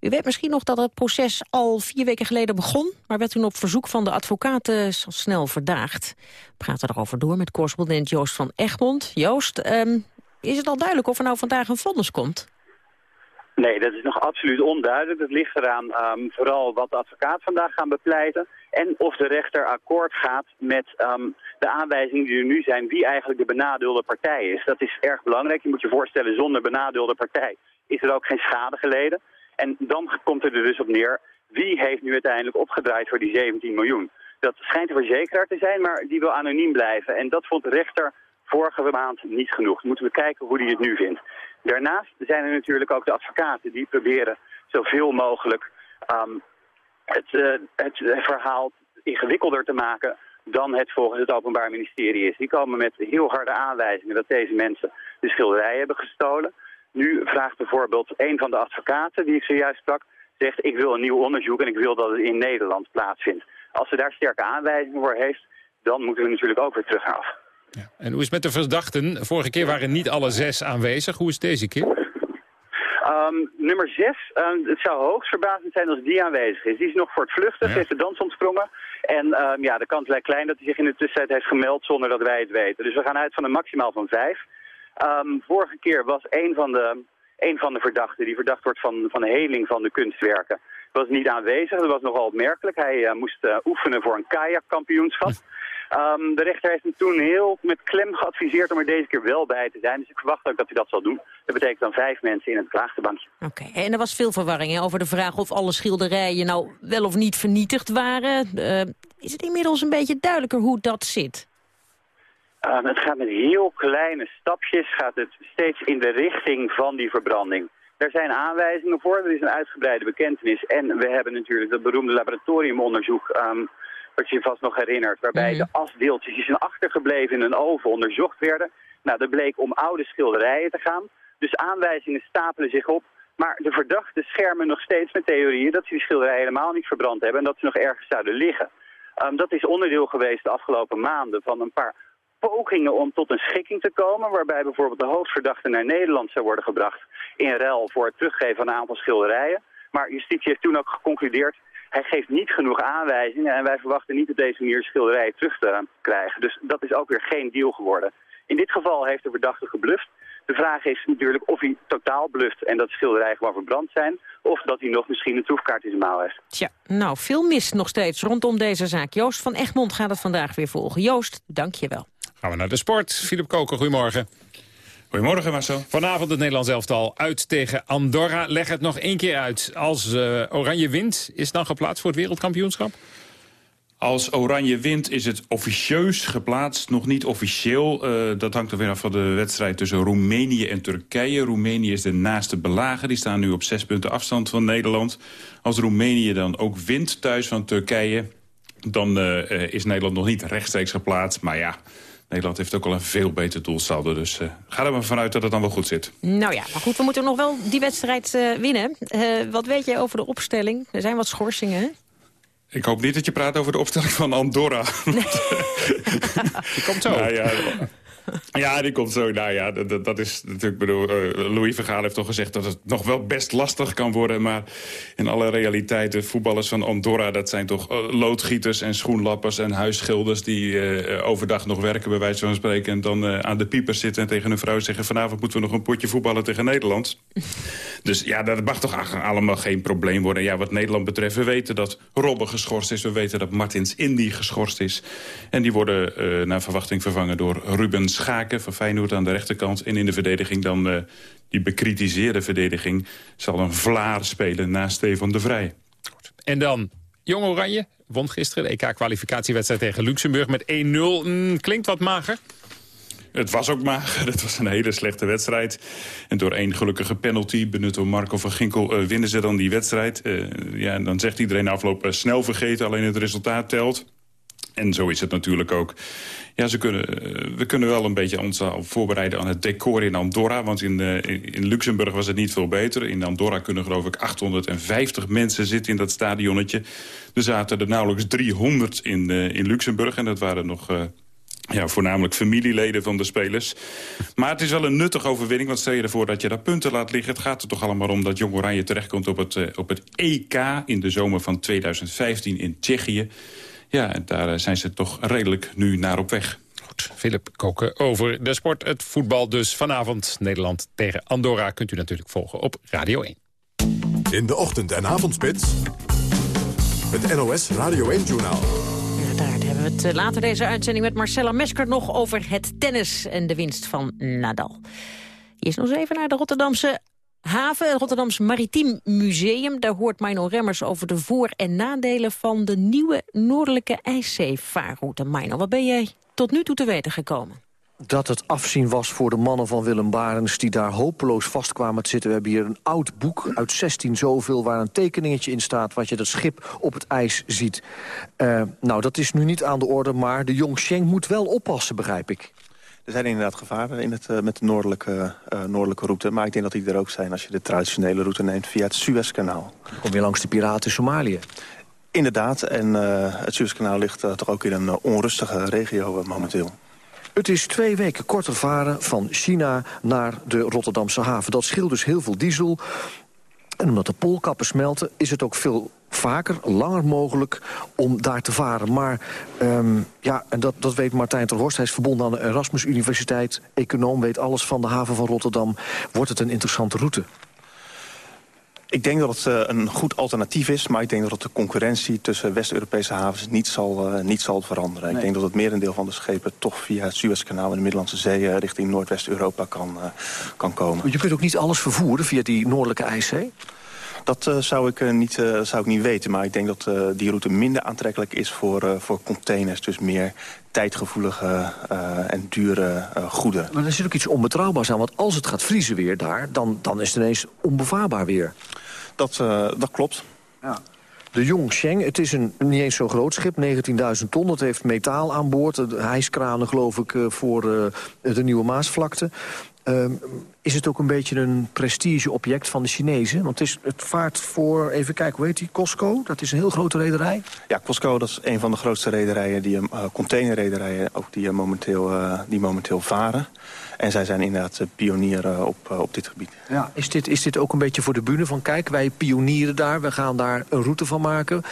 U weet misschien nog dat het proces al vier weken geleden begon... maar werd toen op verzoek van de advocaten snel verdaagd. We praten erover door met correspondent Joost van Egmond. Joost, um, is het al duidelijk of er nou vandaag een vonnis komt? Nee, dat is nog absoluut onduidelijk. Het ligt eraan um, vooral wat de advocaat vandaag gaan bepleiten... en of de rechter akkoord gaat met um, de aanwijzingen die er nu zijn... wie eigenlijk de benadeelde partij is. Dat is erg belangrijk. Je moet je voorstellen, zonder benadeelde partij is er ook geen schade geleden... En dan komt het er dus op neer, wie heeft nu uiteindelijk opgedraaid voor die 17 miljoen? Dat schijnt een verzekeraar te zijn, maar die wil anoniem blijven. En dat vond de rechter vorige maand niet genoeg. moeten we kijken hoe hij het nu vindt. Daarnaast zijn er natuurlijk ook de advocaten die proberen zoveel mogelijk um, het, uh, het verhaal ingewikkelder te maken dan het volgens het Openbaar Ministerie is. Die komen met heel harde aanwijzingen dat deze mensen de schilderij hebben gestolen. Nu vraagt bijvoorbeeld een van de advocaten die ik zojuist sprak, zegt ik wil een nieuw onderzoek en ik wil dat het in Nederland plaatsvindt. Als ze daar sterke aanwijzingen voor heeft, dan moeten we natuurlijk ook weer terug af. Ja. En hoe is het met de verdachten? Vorige keer waren niet alle zes aanwezig. Hoe is het deze keer? Um, nummer zes, um, het zou hoogst verbazend zijn als die aanwezig is. Die is nog voor het vluchten, ja. heeft de dans ontsprongen. En um, ja, de kans lijkt klein dat hij zich in de tussentijd heeft gemeld zonder dat wij het weten. Dus we gaan uit van een maximaal van vijf. Um, vorige keer was een van, de, een van de verdachten, die verdacht wordt van, van heling van de kunstwerken, was niet aanwezig. Dat was nogal opmerkelijk. Hij uh, moest uh, oefenen voor een kajakkampioenschap. Um, de rechter heeft hem toen heel met klem geadviseerd om er deze keer wel bij te zijn. Dus ik verwacht ook dat hij dat zal doen. Dat betekent dan vijf mensen in het klaagdebankje. Oké, okay. en er was veel verwarring hè, over de vraag of alle schilderijen nou wel of niet vernietigd waren. Uh, is het inmiddels een beetje duidelijker hoe dat zit? Um, het gaat met heel kleine stapjes, gaat het steeds in de richting van die verbranding. Er zijn aanwijzingen voor, er is een uitgebreide bekentenis. En we hebben natuurlijk dat beroemde laboratoriumonderzoek, um, wat je je vast nog herinnert, waarbij mm. de asdeeltjes die zijn achtergebleven in een oven onderzocht werden. Nou, dat bleek om oude schilderijen te gaan. Dus aanwijzingen stapelen zich op. Maar de verdachten schermen nog steeds met theorieën dat ze die schilderijen helemaal niet verbrand hebben en dat ze nog ergens zouden liggen. Um, dat is onderdeel geweest de afgelopen maanden van een paar pogingen om tot een schikking te komen... waarbij bijvoorbeeld de hoofdverdachte naar Nederland zou worden gebracht... in ruil voor het teruggeven van een aantal schilderijen. Maar justitie heeft toen ook geconcludeerd... hij geeft niet genoeg aanwijzingen... en wij verwachten niet op deze manier schilderijen terug te krijgen. Dus dat is ook weer geen deal geworden. In dit geval heeft de verdachte gebluft. De vraag is natuurlijk of hij totaal bluft en dat de schilderijen gewoon verbrand zijn... of dat hij nog misschien een troefkaart in zijn mouw heeft. Tja, nou, veel mis nog steeds rondom deze zaak. Joost van Egmond gaat het vandaag weer volgen. Joost, dank je wel. Gaan we naar de sport. Filip Koker, goedemorgen. Goedemorgen Marcel. Vanavond het Nederlands elftal uit tegen Andorra. Leg het nog één keer uit. Als uh, Oranje wint, is dan geplaatst voor het wereldkampioenschap? Als Oranje wint is het officieus geplaatst, nog niet officieel. Uh, dat hangt er weer af van de wedstrijd tussen Roemenië en Turkije. Roemenië is de naaste belager. Die staan nu op zes punten afstand van Nederland. Als Roemenië dan ook wint thuis van Turkije... dan uh, is Nederland nog niet rechtstreeks geplaatst. Maar ja, Nederland heeft ook al een veel beter doelsaldo. Dus uh, ga er maar vanuit dat het dan wel goed zit. Nou ja, maar goed, we moeten nog wel die wedstrijd uh, winnen. Uh, wat weet jij over de opstelling? Er zijn wat schorsingen, hè? Ik hoop niet dat je praat over de opstelling van Andorra. Nee. Die komt zo. Nou ja, ja, die komt zo. Nou ja, dat, dat is natuurlijk... Bedoel, uh, Louis Vergaal heeft toch gezegd dat het nog wel best lastig kan worden. Maar in alle realiteit, de voetballers van Andorra... dat zijn toch uh, loodgieters en schoenlappers en huisschilders... die uh, overdag nog werken, bij wijze van spreken... en dan aan de piepers zitten en tegen hun vrouw zeggen... vanavond moeten we nog een potje voetballen tegen Nederland. dus ja, dat mag toch allemaal geen probleem worden. Ja, wat Nederland betreft, we weten dat Robben geschorst is. We weten dat Martins Indy geschorst is. En die worden naar verwachting vervangen door Ruben Schaken van Feyenoord aan de rechterkant. En in de verdediging dan uh, die bekritiseerde verdediging... zal een Vlaar spelen naast Stefan de Vrij. En dan Jong Oranje won gisteren de EK-kwalificatiewedstrijd tegen Luxemburg met 1-0. Mm, klinkt wat mager. Het was ook mager. Het was een hele slechte wedstrijd. En door één gelukkige penalty, benut door Marco van Ginkel... Uh, winnen ze dan die wedstrijd. Uh, ja, en dan zegt iedereen afloop uh, snel vergeten, alleen het resultaat telt. En zo is het natuurlijk ook. Ja, ze kunnen, we kunnen wel een beetje ons voorbereiden aan het decor in Andorra. Want in, uh, in Luxemburg was het niet veel beter. In Andorra kunnen geloof ik 850 mensen zitten in dat stadionnetje. Er zaten er nauwelijks 300 in, uh, in Luxemburg. En dat waren nog... Ja, voornamelijk familieleden van de spelers. Maar het is wel een nuttige overwinning. Want stel je ervoor dat je daar punten laat liggen. Het gaat er toch allemaal om dat Jong Oranje terechtkomt op het, op het EK... in de zomer van 2015 in Tsjechië. Ja, en daar zijn ze toch redelijk nu naar op weg. Goed, Philip Koken over de sport. Het voetbal dus vanavond Nederland tegen Andorra... kunt u natuurlijk volgen op Radio 1. In de ochtend- en avondspits... het NOS Radio 1-journaal. Ja, daar hebben we het later deze uitzending met Marcella Mesker... nog over het tennis en de winst van Nadal. Eerst nog eens even naar de Rotterdamse haven, het Rotterdams Maritiem Museum. Daar hoort Mino Remmers over de voor- en nadelen van de nieuwe noordelijke IJszeevaarroute. Mino, wat ben jij tot nu toe te weten gekomen? dat het afzien was voor de mannen van Willem Barens... die daar hopeloos vastkwamen te zitten. We hebben hier een oud boek uit 16 zoveel... waar een tekeningetje in staat wat je dat schip op het ijs ziet. Uh, nou, dat is nu niet aan de orde, maar de Yongsheng moet wel oppassen, begrijp ik. Er zijn inderdaad gevaren in het, uh, met de noordelijke, uh, noordelijke route. Maar ik denk dat die er ook zijn als je de traditionele route neemt via het Suezkanaal. Dan kom je langs de piraten Somalië. Inderdaad, en uh, het Suezkanaal ligt toch ook in een onrustige regio momenteel. Het is twee weken korter varen van China naar de Rotterdamse haven. Dat scheelt dus heel veel diesel. En omdat de poolkappen smelten, is het ook veel vaker, langer mogelijk om daar te varen. Maar um, ja, en dat, dat weet Martijn ter Horst. Hij is verbonden aan de Erasmus Universiteit. Econoom, weet alles van de haven van Rotterdam. Wordt het een interessante route? Ik denk dat het uh, een goed alternatief is, maar ik denk dat de concurrentie tussen West-Europese havens niet zal, uh, niet zal veranderen. Nee. Ik denk dat het merendeel van de schepen toch via het Suezkanaal in de Middellandse Zee uh, richting Noordwest-Europa kan, kan komen. Je kunt ook niet alles vervoeren via die Noordelijke IJszee? Dat uh, zou, ik, uh, niet, uh, zou ik niet weten, maar ik denk dat die route minder aantrekkelijk is voor, voor containers. Dus meer tijdgevoelige en dure goederen. Maar er zit ook iets onbetrouwbaars aan, want als het gaat vriezen weer daar... dan, dan is het ineens onbevaarbaar weer. Dat, dat klopt. Ja. De Yongsheng, het is een niet eens zo groot schip, 19.000 ton. Het heeft metaal aan boord, hijskranen geloof ik voor de Nieuwe Maasvlakte. Is het ook een beetje een prestigeobject van de Chinezen? Want het, is, het vaart voor, even kijken, hoe heet die? Costco? Dat is een heel grote rederij. Ja, Costco dat is een van de grootste rederijen, die, uh, containerrederijen... ook die, momenteel, uh, die momenteel varen. En zij zijn inderdaad pionier op, op dit gebied. Ja. Is, dit, is dit ook een beetje voor de bühne van... kijk, wij pionieren daar, we gaan daar een route van maken.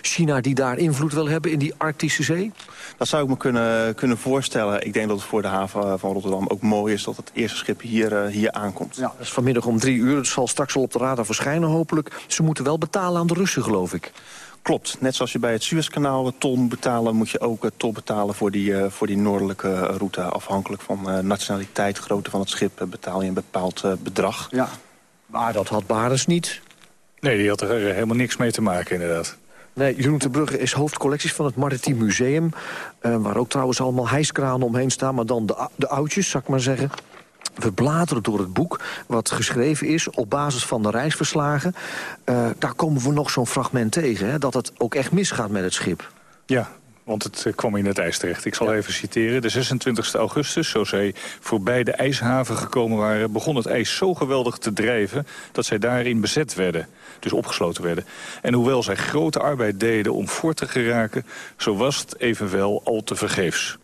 China die daar invloed wil hebben in die Arctische Zee? Dat zou ik me kunnen, kunnen voorstellen. Ik denk dat het voor de haven van Rotterdam ook mooi is... dat het eerste schip hier, hier aankomt. Ja, dat is vanmiddag om drie uur. Het zal straks al op de radar verschijnen hopelijk. Ze moeten wel betalen aan de Russen, geloof ik. Klopt. Net zoals je bij het Suezkanaal tol moet betalen... moet je ook tol betalen voor die, uh, voor die noordelijke route. Afhankelijk van uh, nationaliteit, grootte van het schip... betaal je een bepaald bedrag. Ja, maar dat had Barens niet. Nee, die had er helemaal niks mee te maken, inderdaad. Nee, Jeroen de Brugge is hoofdcollecties van het Maritiem Museum. Uh, waar ook trouwens allemaal hijskranen omheen staan. Maar dan de, de oudjes, zou ik maar zeggen. We bladeren door het boek wat geschreven is op basis van de reisverslagen. Uh, daar komen we nog zo'n fragment tegen, hè, dat het ook echt misgaat met het schip. Ja, want het eh, kwam in het ijs terecht. Ik zal even citeren. De 26 augustus, zo zij voorbij de ijshaven gekomen waren... begon het ijs zo geweldig te drijven dat zij daarin bezet werden. Dus opgesloten werden. En hoewel zij grote arbeid deden om voort te geraken... zo was het evenwel al te vergeefs.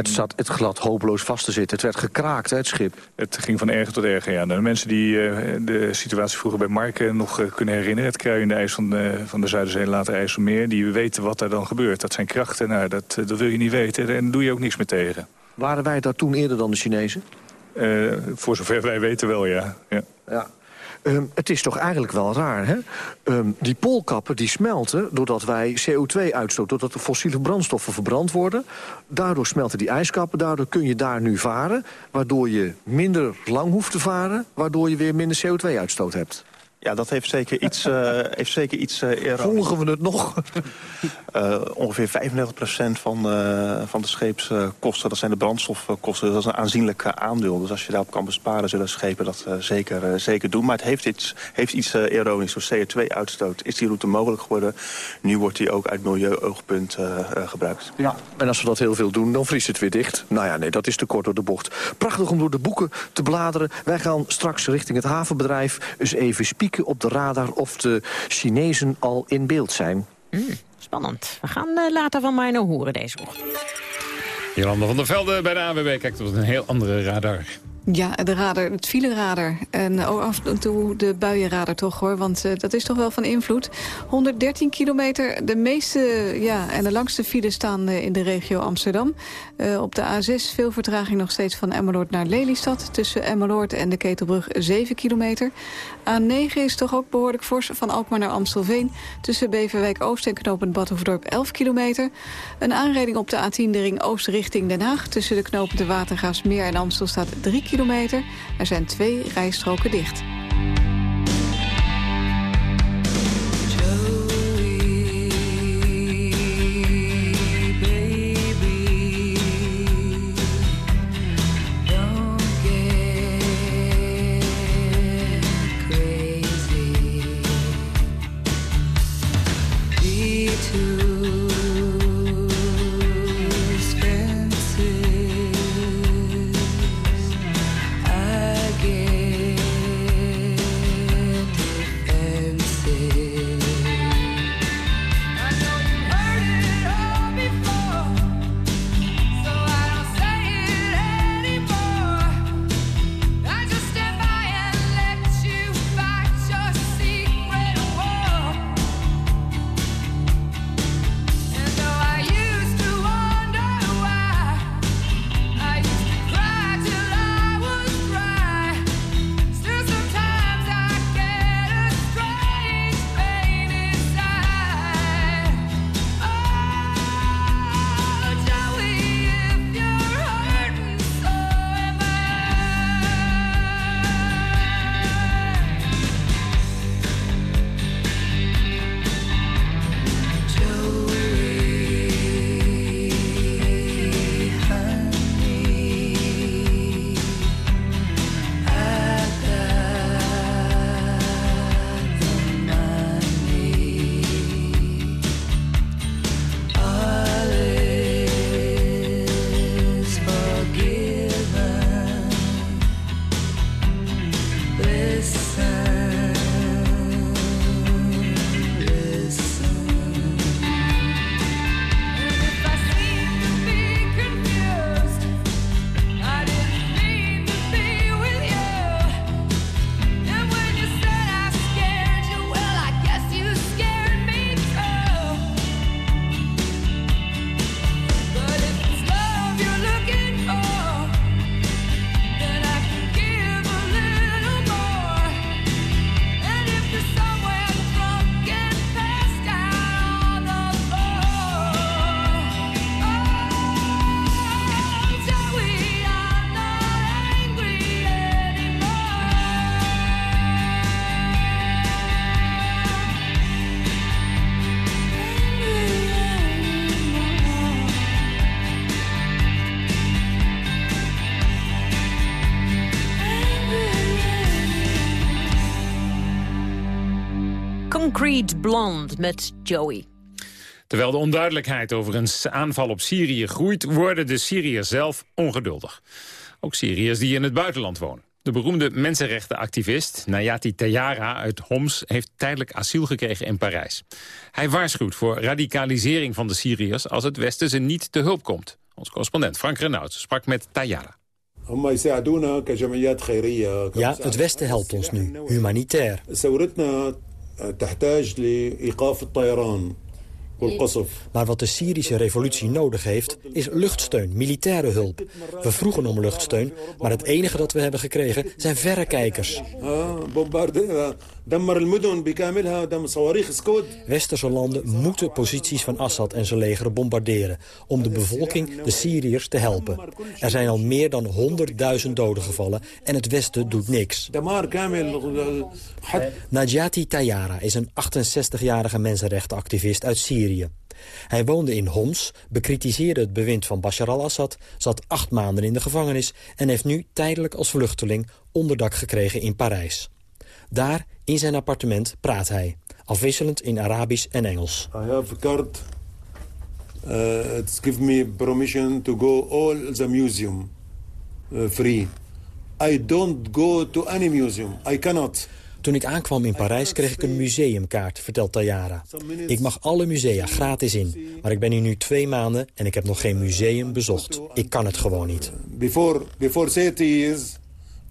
Het zat het glad hopeloos vast te zitten. Het werd gekraakt, hè, het schip. Het ging van erger tot erger, ja. De mensen die uh, de situatie vroeger bij Marken nog uh, kunnen herinneren... het kruiende ijs van de, van de Zuiderzee later IJsselmeer... die weten wat er dan gebeurt. Dat zijn krachten, nou, dat, dat wil je niet weten. En daar doe je ook niks meer tegen. Waren wij daar toen eerder dan de Chinezen? Uh, voor zover wij weten wel, ja. ja. ja. Um, het is toch eigenlijk wel raar, hè? Um, die poolkappen die smelten doordat wij CO2 uitstoten... doordat de fossiele brandstoffen verbrand worden. Daardoor smelten die ijskappen, daardoor kun je daar nu varen... waardoor je minder lang hoeft te varen... waardoor je weer minder CO2-uitstoot hebt. Ja, dat heeft zeker iets, uh, heeft zeker iets uh, Volgen we het nog? uh, ongeveer 35% van, van de scheepskosten, dat zijn de brandstofkosten. Dat is een aanzienlijk aandeel. Dus als je daarop kan besparen, zullen schepen dat zeker, zeker doen. Maar het heeft iets, heeft iets ironisch. Door CO2-uitstoot is die route mogelijk geworden. Nu wordt die ook uit milieuoogpunt gebruikt. Ja, en als we dat heel veel doen, dan vriest het weer dicht. Nou ja, nee, dat is te kort door de bocht. Prachtig om door de boeken te bladeren. Wij gaan straks richting het havenbedrijf eens even spieken op de radar of de Chinezen al in beeld zijn. Mm, spannend. We gaan uh, later van mij nog horen deze ochtend. Jolanda van der Velde bij de AWB kijkt op een heel andere radar. Ja, de radar, het fileradar. En ook af en toe de buienradar toch hoor, want uh, dat is toch wel van invloed. 113 kilometer, de meeste ja, en de langste files staan uh, in de regio Amsterdam. Uh, op de A6 veel vertraging nog steeds van Emmeloord naar Lelystad. Tussen Emmeloord en de Ketelbrug 7 kilometer. A9 is toch ook behoorlijk fors van Alkmaar naar Amstelveen. Tussen Beverwijk Oost en knooppunt Badhoevedorp 11 kilometer. Een aanrijding op de A10 de ring Oost richting Den Haag. Tussen de knooppunten Watergraafsmeer en Amstel staat 3 kilometer kilometer. Er zijn twee rijstroken dicht. Blonde met Joey. Terwijl de onduidelijkheid over een aanval op Syrië groeit... worden de Syriërs zelf ongeduldig. Ook Syriërs die in het buitenland wonen. De beroemde mensenrechtenactivist Nayati Tayara uit Homs... heeft tijdelijk asiel gekregen in Parijs. Hij waarschuwt voor radicalisering van de Syriërs... als het Westen ze niet te hulp komt. Ons correspondent Frank Renaud sprak met Tayara. Ja, het Westen helpt ons nu, humanitair. Maar wat de Syrische revolutie nodig heeft, is luchtsteun, militaire hulp. We vroegen om luchtsteun, maar het enige dat we hebben gekregen zijn verrekijkers. Westerse landen moeten posities van Assad en zijn leger bombarderen... om de bevolking, de Syriërs, te helpen. Er zijn al meer dan 100.000 doden gevallen en het Westen doet niks. Najati Tayara is een 68-jarige mensenrechtenactivist uit Syrië. Hij woonde in Homs, bekritiseerde het bewind van Bashar al-Assad... zat acht maanden in de gevangenis en heeft nu tijdelijk als vluchteling onderdak gekregen in Parijs. Daar, in zijn appartement, praat hij, afwisselend in Arabisch en Engels. I have a card. Uh, it's give me permission to go all the museum uh, free. I don't go to any museum. I cannot. Toen ik aankwam in Parijs kreeg ik een museumkaart, vertelt Tayara. Ik mag alle musea gratis in, maar ik ben hier nu twee maanden en ik heb nog geen museum bezocht. Ik kan het gewoon niet. Before, before 30 years,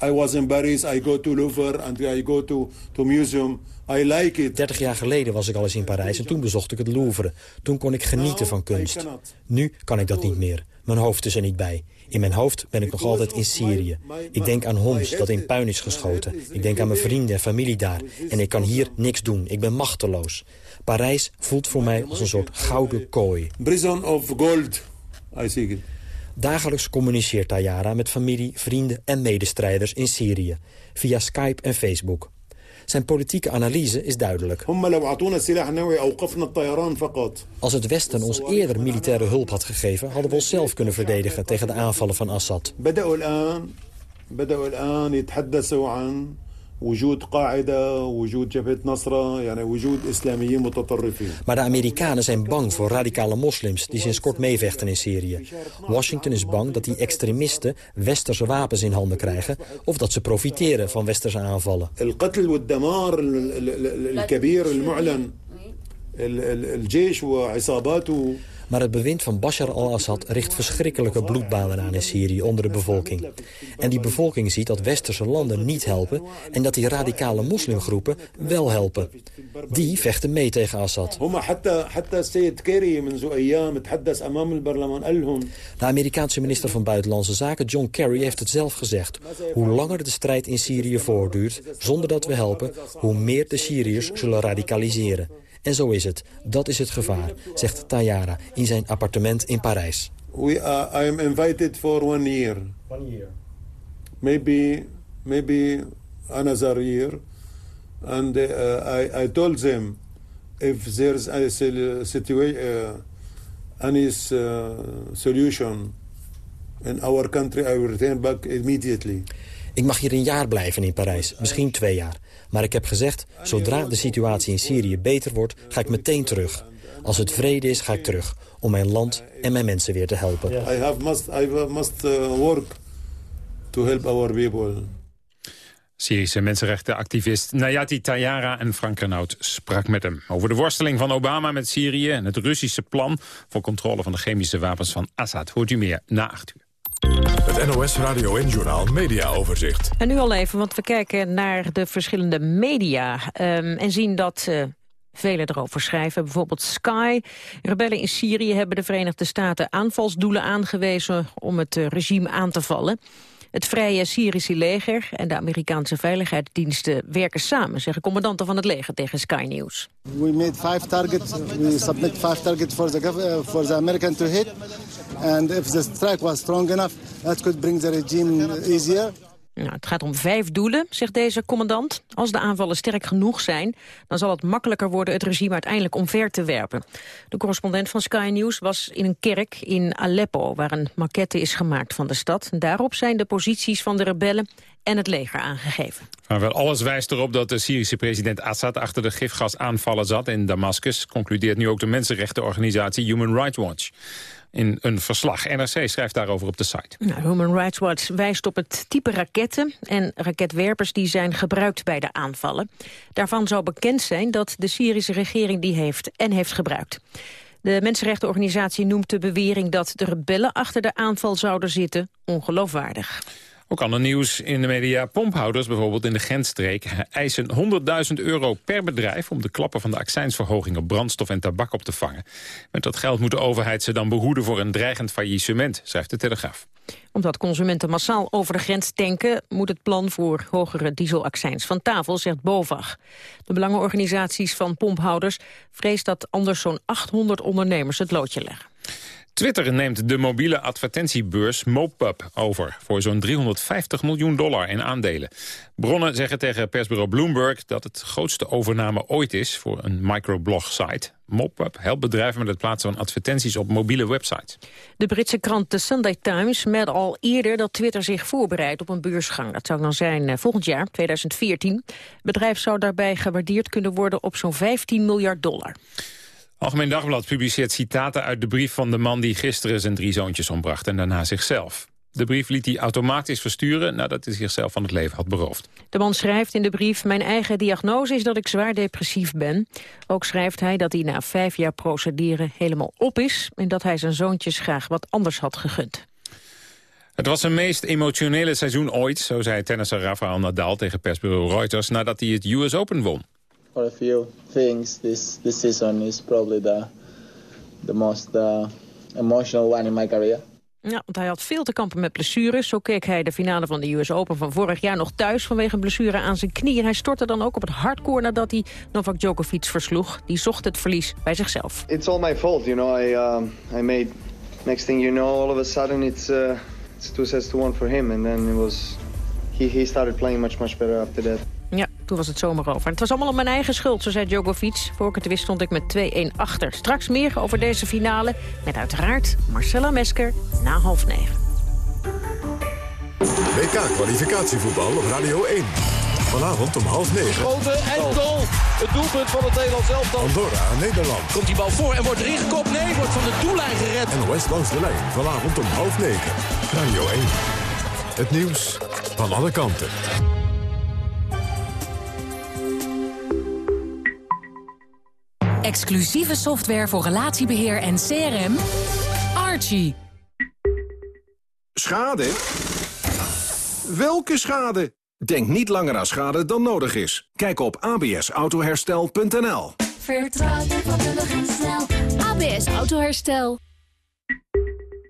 I was in Paris, I go to Louvre and I go to, to museum. I like it. 30 jaar geleden was ik al eens in Parijs en toen bezocht ik het Louvre. Toen kon ik genieten van kunst. Nu kan ik dat niet meer. Mijn hoofd is er niet bij. In mijn hoofd ben ik nog altijd in Syrië. Ik denk aan Homs, dat in puin is geschoten. Ik denk aan mijn vrienden en familie daar. En ik kan hier niks doen. Ik ben machteloos. Parijs voelt voor mij als een soort gouden kooi. Prison of gold, I see it. Dagelijks communiceert Tayara met familie, vrienden en medestrijders in Syrië. Via Skype en Facebook. Zijn politieke analyse is duidelijk. Als het Westen ons eerder militaire hulp had gegeven... hadden we onszelf kunnen verdedigen tegen de aanvallen van Assad. وجود قاعدة وجود جبهة نصرة يعني وجود إسلاميين متطرفين Maar de Amerikanen zijn bang voor radicale moslims die sinds kort meevechten in Syrië. Washington is bang dat die extremisten westerse wapens in handen krijgen of dat ze profiteren van westerse aanvallen. القتل والدمار الكبير المعلن الجيش وعصاباته maar het bewind van Bashar al-Assad richt verschrikkelijke bloedbanen aan in Syrië onder de bevolking. En die bevolking ziet dat westerse landen niet helpen en dat die radicale moslimgroepen wel helpen. Die vechten mee tegen Assad. De Amerikaanse minister van Buitenlandse Zaken John Kerry heeft het zelf gezegd. Hoe langer de strijd in Syrië voortduurt, zonder dat we helpen, hoe meer de Syriërs zullen radicaliseren. En zo is het. Dat is het gevaar, zegt Tayara in zijn appartement in Parijs. We are, I am invited for one year. One year. Maybe, maybe another year. And uh, I, I told them if there's a situation, uh, any uh, solution in our country, I will return back immediately. Ik mag hier een jaar blijven in Parijs, misschien twee jaar. Maar ik heb gezegd, zodra de situatie in Syrië beter wordt, ga ik meteen terug. Als het vrede is, ga ik terug, om mijn land en mijn mensen weer te helpen. I have must, I must work to help our people. Syrische mensenrechtenactivist Nayati Tayara en Frank Renaud sprak met hem over de worsteling van Obama met Syrië en het Russische plan voor controle van de chemische wapens van Assad. Hoort u meer na acht uur. Het NOS Radio en Journal Media Overzicht. En nu al even, want we kijken naar de verschillende media um, en zien dat... Uh, Velen erover schrijven, bijvoorbeeld Sky. Rebellen in Syrië hebben de Verenigde Staten aanvalsdoelen aangewezen om het uh, regime aan te vallen. Het Vrije Syrische leger en de Amerikaanse veiligheidsdiensten werken samen, zeggen commandanten van het leger tegen Sky News. We made five targets. We submit five targets for the uh, for the American to hit. And if the strike was strong enough, that could bring the regime easier. Nou, het gaat om vijf doelen, zegt deze commandant. Als de aanvallen sterk genoeg zijn, dan zal het makkelijker worden het regime uiteindelijk omver te werpen. De correspondent van Sky News was in een kerk in Aleppo, waar een maquette is gemaakt van de stad. daarop zijn de posities van de rebellen en het leger aangegeven. Maar wel alles wijst erop dat de Syrische president Assad achter de gifgasaanvallen zat in Damascus, concludeert nu ook de mensenrechtenorganisatie Human Rights Watch in een verslag. NRC schrijft daarover op de site. Nou, Human Rights Watch wijst op het type raketten en raketwerpers die zijn gebruikt bij de aanvallen. Daarvan zou bekend zijn dat de Syrische regering die heeft en heeft gebruikt. De mensenrechtenorganisatie noemt de bewering dat de rebellen achter de aanval zouden zitten ongeloofwaardig. Ook ander nieuws in de media. Pomphouders, bijvoorbeeld in de Grensstreek, eisen 100.000 euro per bedrijf... om de klappen van de accijnsverhoging op brandstof en tabak op te vangen. Met dat geld moet de overheid ze dan behoeden voor een dreigend faillissement, schrijft de Telegraaf omdat consumenten massaal over de grens tanken... moet het plan voor hogere dieselaccijns van tafel, zegt BOVAG. De belangenorganisaties van pomphouders vreest dat anders zo'n 800 ondernemers het loodje leggen. Twitter neemt de mobiele advertentiebeurs Mopub over... voor zo'n 350 miljoen dollar in aandelen. Bronnen zeggen tegen persbureau Bloomberg... dat het grootste overname ooit is voor een microblog-site. Mopub helpt bedrijven met het plaatsen van advertenties op mobiele websites. De Britse krant The Sunday Times meldde al eerder dat Twitter zich voorbereidt op een beursgang. Dat zou dan zijn eh, volgend jaar, 2014. Het bedrijf zou daarbij gewaardeerd kunnen worden op zo'n 15 miljard dollar. Algemeen Dagblad publiceert citaten uit de brief van de man die gisteren zijn drie zoontjes ombracht en daarna zichzelf. De brief liet hij automatisch versturen nadat hij zichzelf van het leven had beroofd. De man schrijft in de brief... mijn eigen diagnose is dat ik zwaar depressief ben. Ook schrijft hij dat hij na vijf jaar procederen helemaal op is... en dat hij zijn zoontjes graag wat anders had gegund. Het was zijn meest emotionele seizoen ooit, zo zei tennisser Rafael Nadal tegen persbureau Reuters... nadat hij het US Open won for a few things, this this season is probably the the most uh, emotional one in my career. Ja, want hij had veel te kampen met blessures. Zo keek hij de finale van de US Open van vorig jaar nog thuis vanwege een blessure aan zijn knie. En hij stortte dan ook op het hardcore nadat hij Novak Djokovic versloeg. Die zocht het verlies bij zichzelf. It's all my fault, you know. I um, I made next thing you know, all of a sudden it's uh, it's two sets to one for him, and then it was he he started playing much much better after that. Toen was het zomer over. Het was allemaal op mijn eigen schuld, zo zei Djokovic. Voor ik het wist stond ik met 2-1 achter. Straks meer over deze finale met uiteraard Marcella Mesker na half negen. WK-kwalificatievoetbal op Radio 1. Vanavond om half negen. Grote en goal. Het doelpunt van het Nederlands elftal. Andorra, Nederland. Komt die bal voor en wordt erin gekopt? Nee, wordt van de doellijn gered. En West langs de lijn. Vanavond om half negen. Radio 1. Het nieuws van alle kanten. Exclusieve software voor relatiebeheer en CRM. Archie. Schade? Welke schade? Denk niet langer aan schade dan nodig is. Kijk op absautoherstel.nl. Vertrouw je vakkundig en snel. ABS Autoherstel.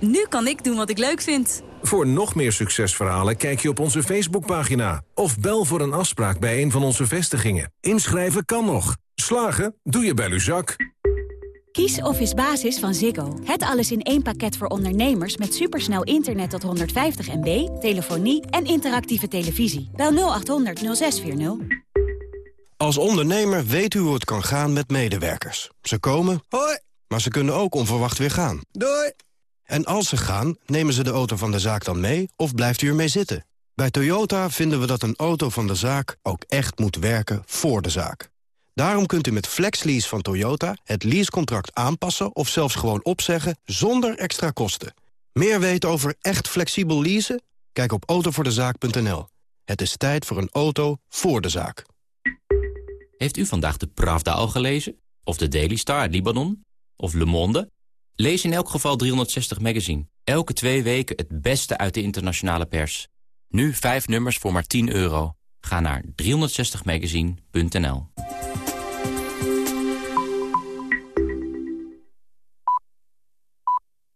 Nu kan ik doen wat ik leuk vind. Voor nog meer succesverhalen kijk je op onze Facebookpagina. Of bel voor een afspraak bij een van onze vestigingen. Inschrijven kan nog. Slagen doe je bij Luzak. Kies Office Basis van Ziggo. Het alles in één pakket voor ondernemers met supersnel internet tot 150 MB, telefonie en interactieve televisie. Bel 0800 0640. Als ondernemer weet u hoe het kan gaan met medewerkers. Ze komen, hoi, maar ze kunnen ook onverwacht weer gaan. Doei! En als ze gaan, nemen ze de auto van de zaak dan mee of blijft u ermee zitten? Bij Toyota vinden we dat een auto van de zaak ook echt moet werken voor de zaak. Daarom kunt u met FlexLease van Toyota het leasecontract aanpassen... of zelfs gewoon opzeggen zonder extra kosten. Meer weten over echt flexibel leasen? Kijk op autovoordezaak.nl. Het is tijd voor een auto voor de zaak. Heeft u vandaag de Pravda al gelezen? Of de Daily Star Libanon? Of Le Monde? Lees in elk geval 360 Magazine. Elke twee weken het beste uit de internationale pers. Nu vijf nummers voor maar 10 euro. Ga naar 360magazine.nl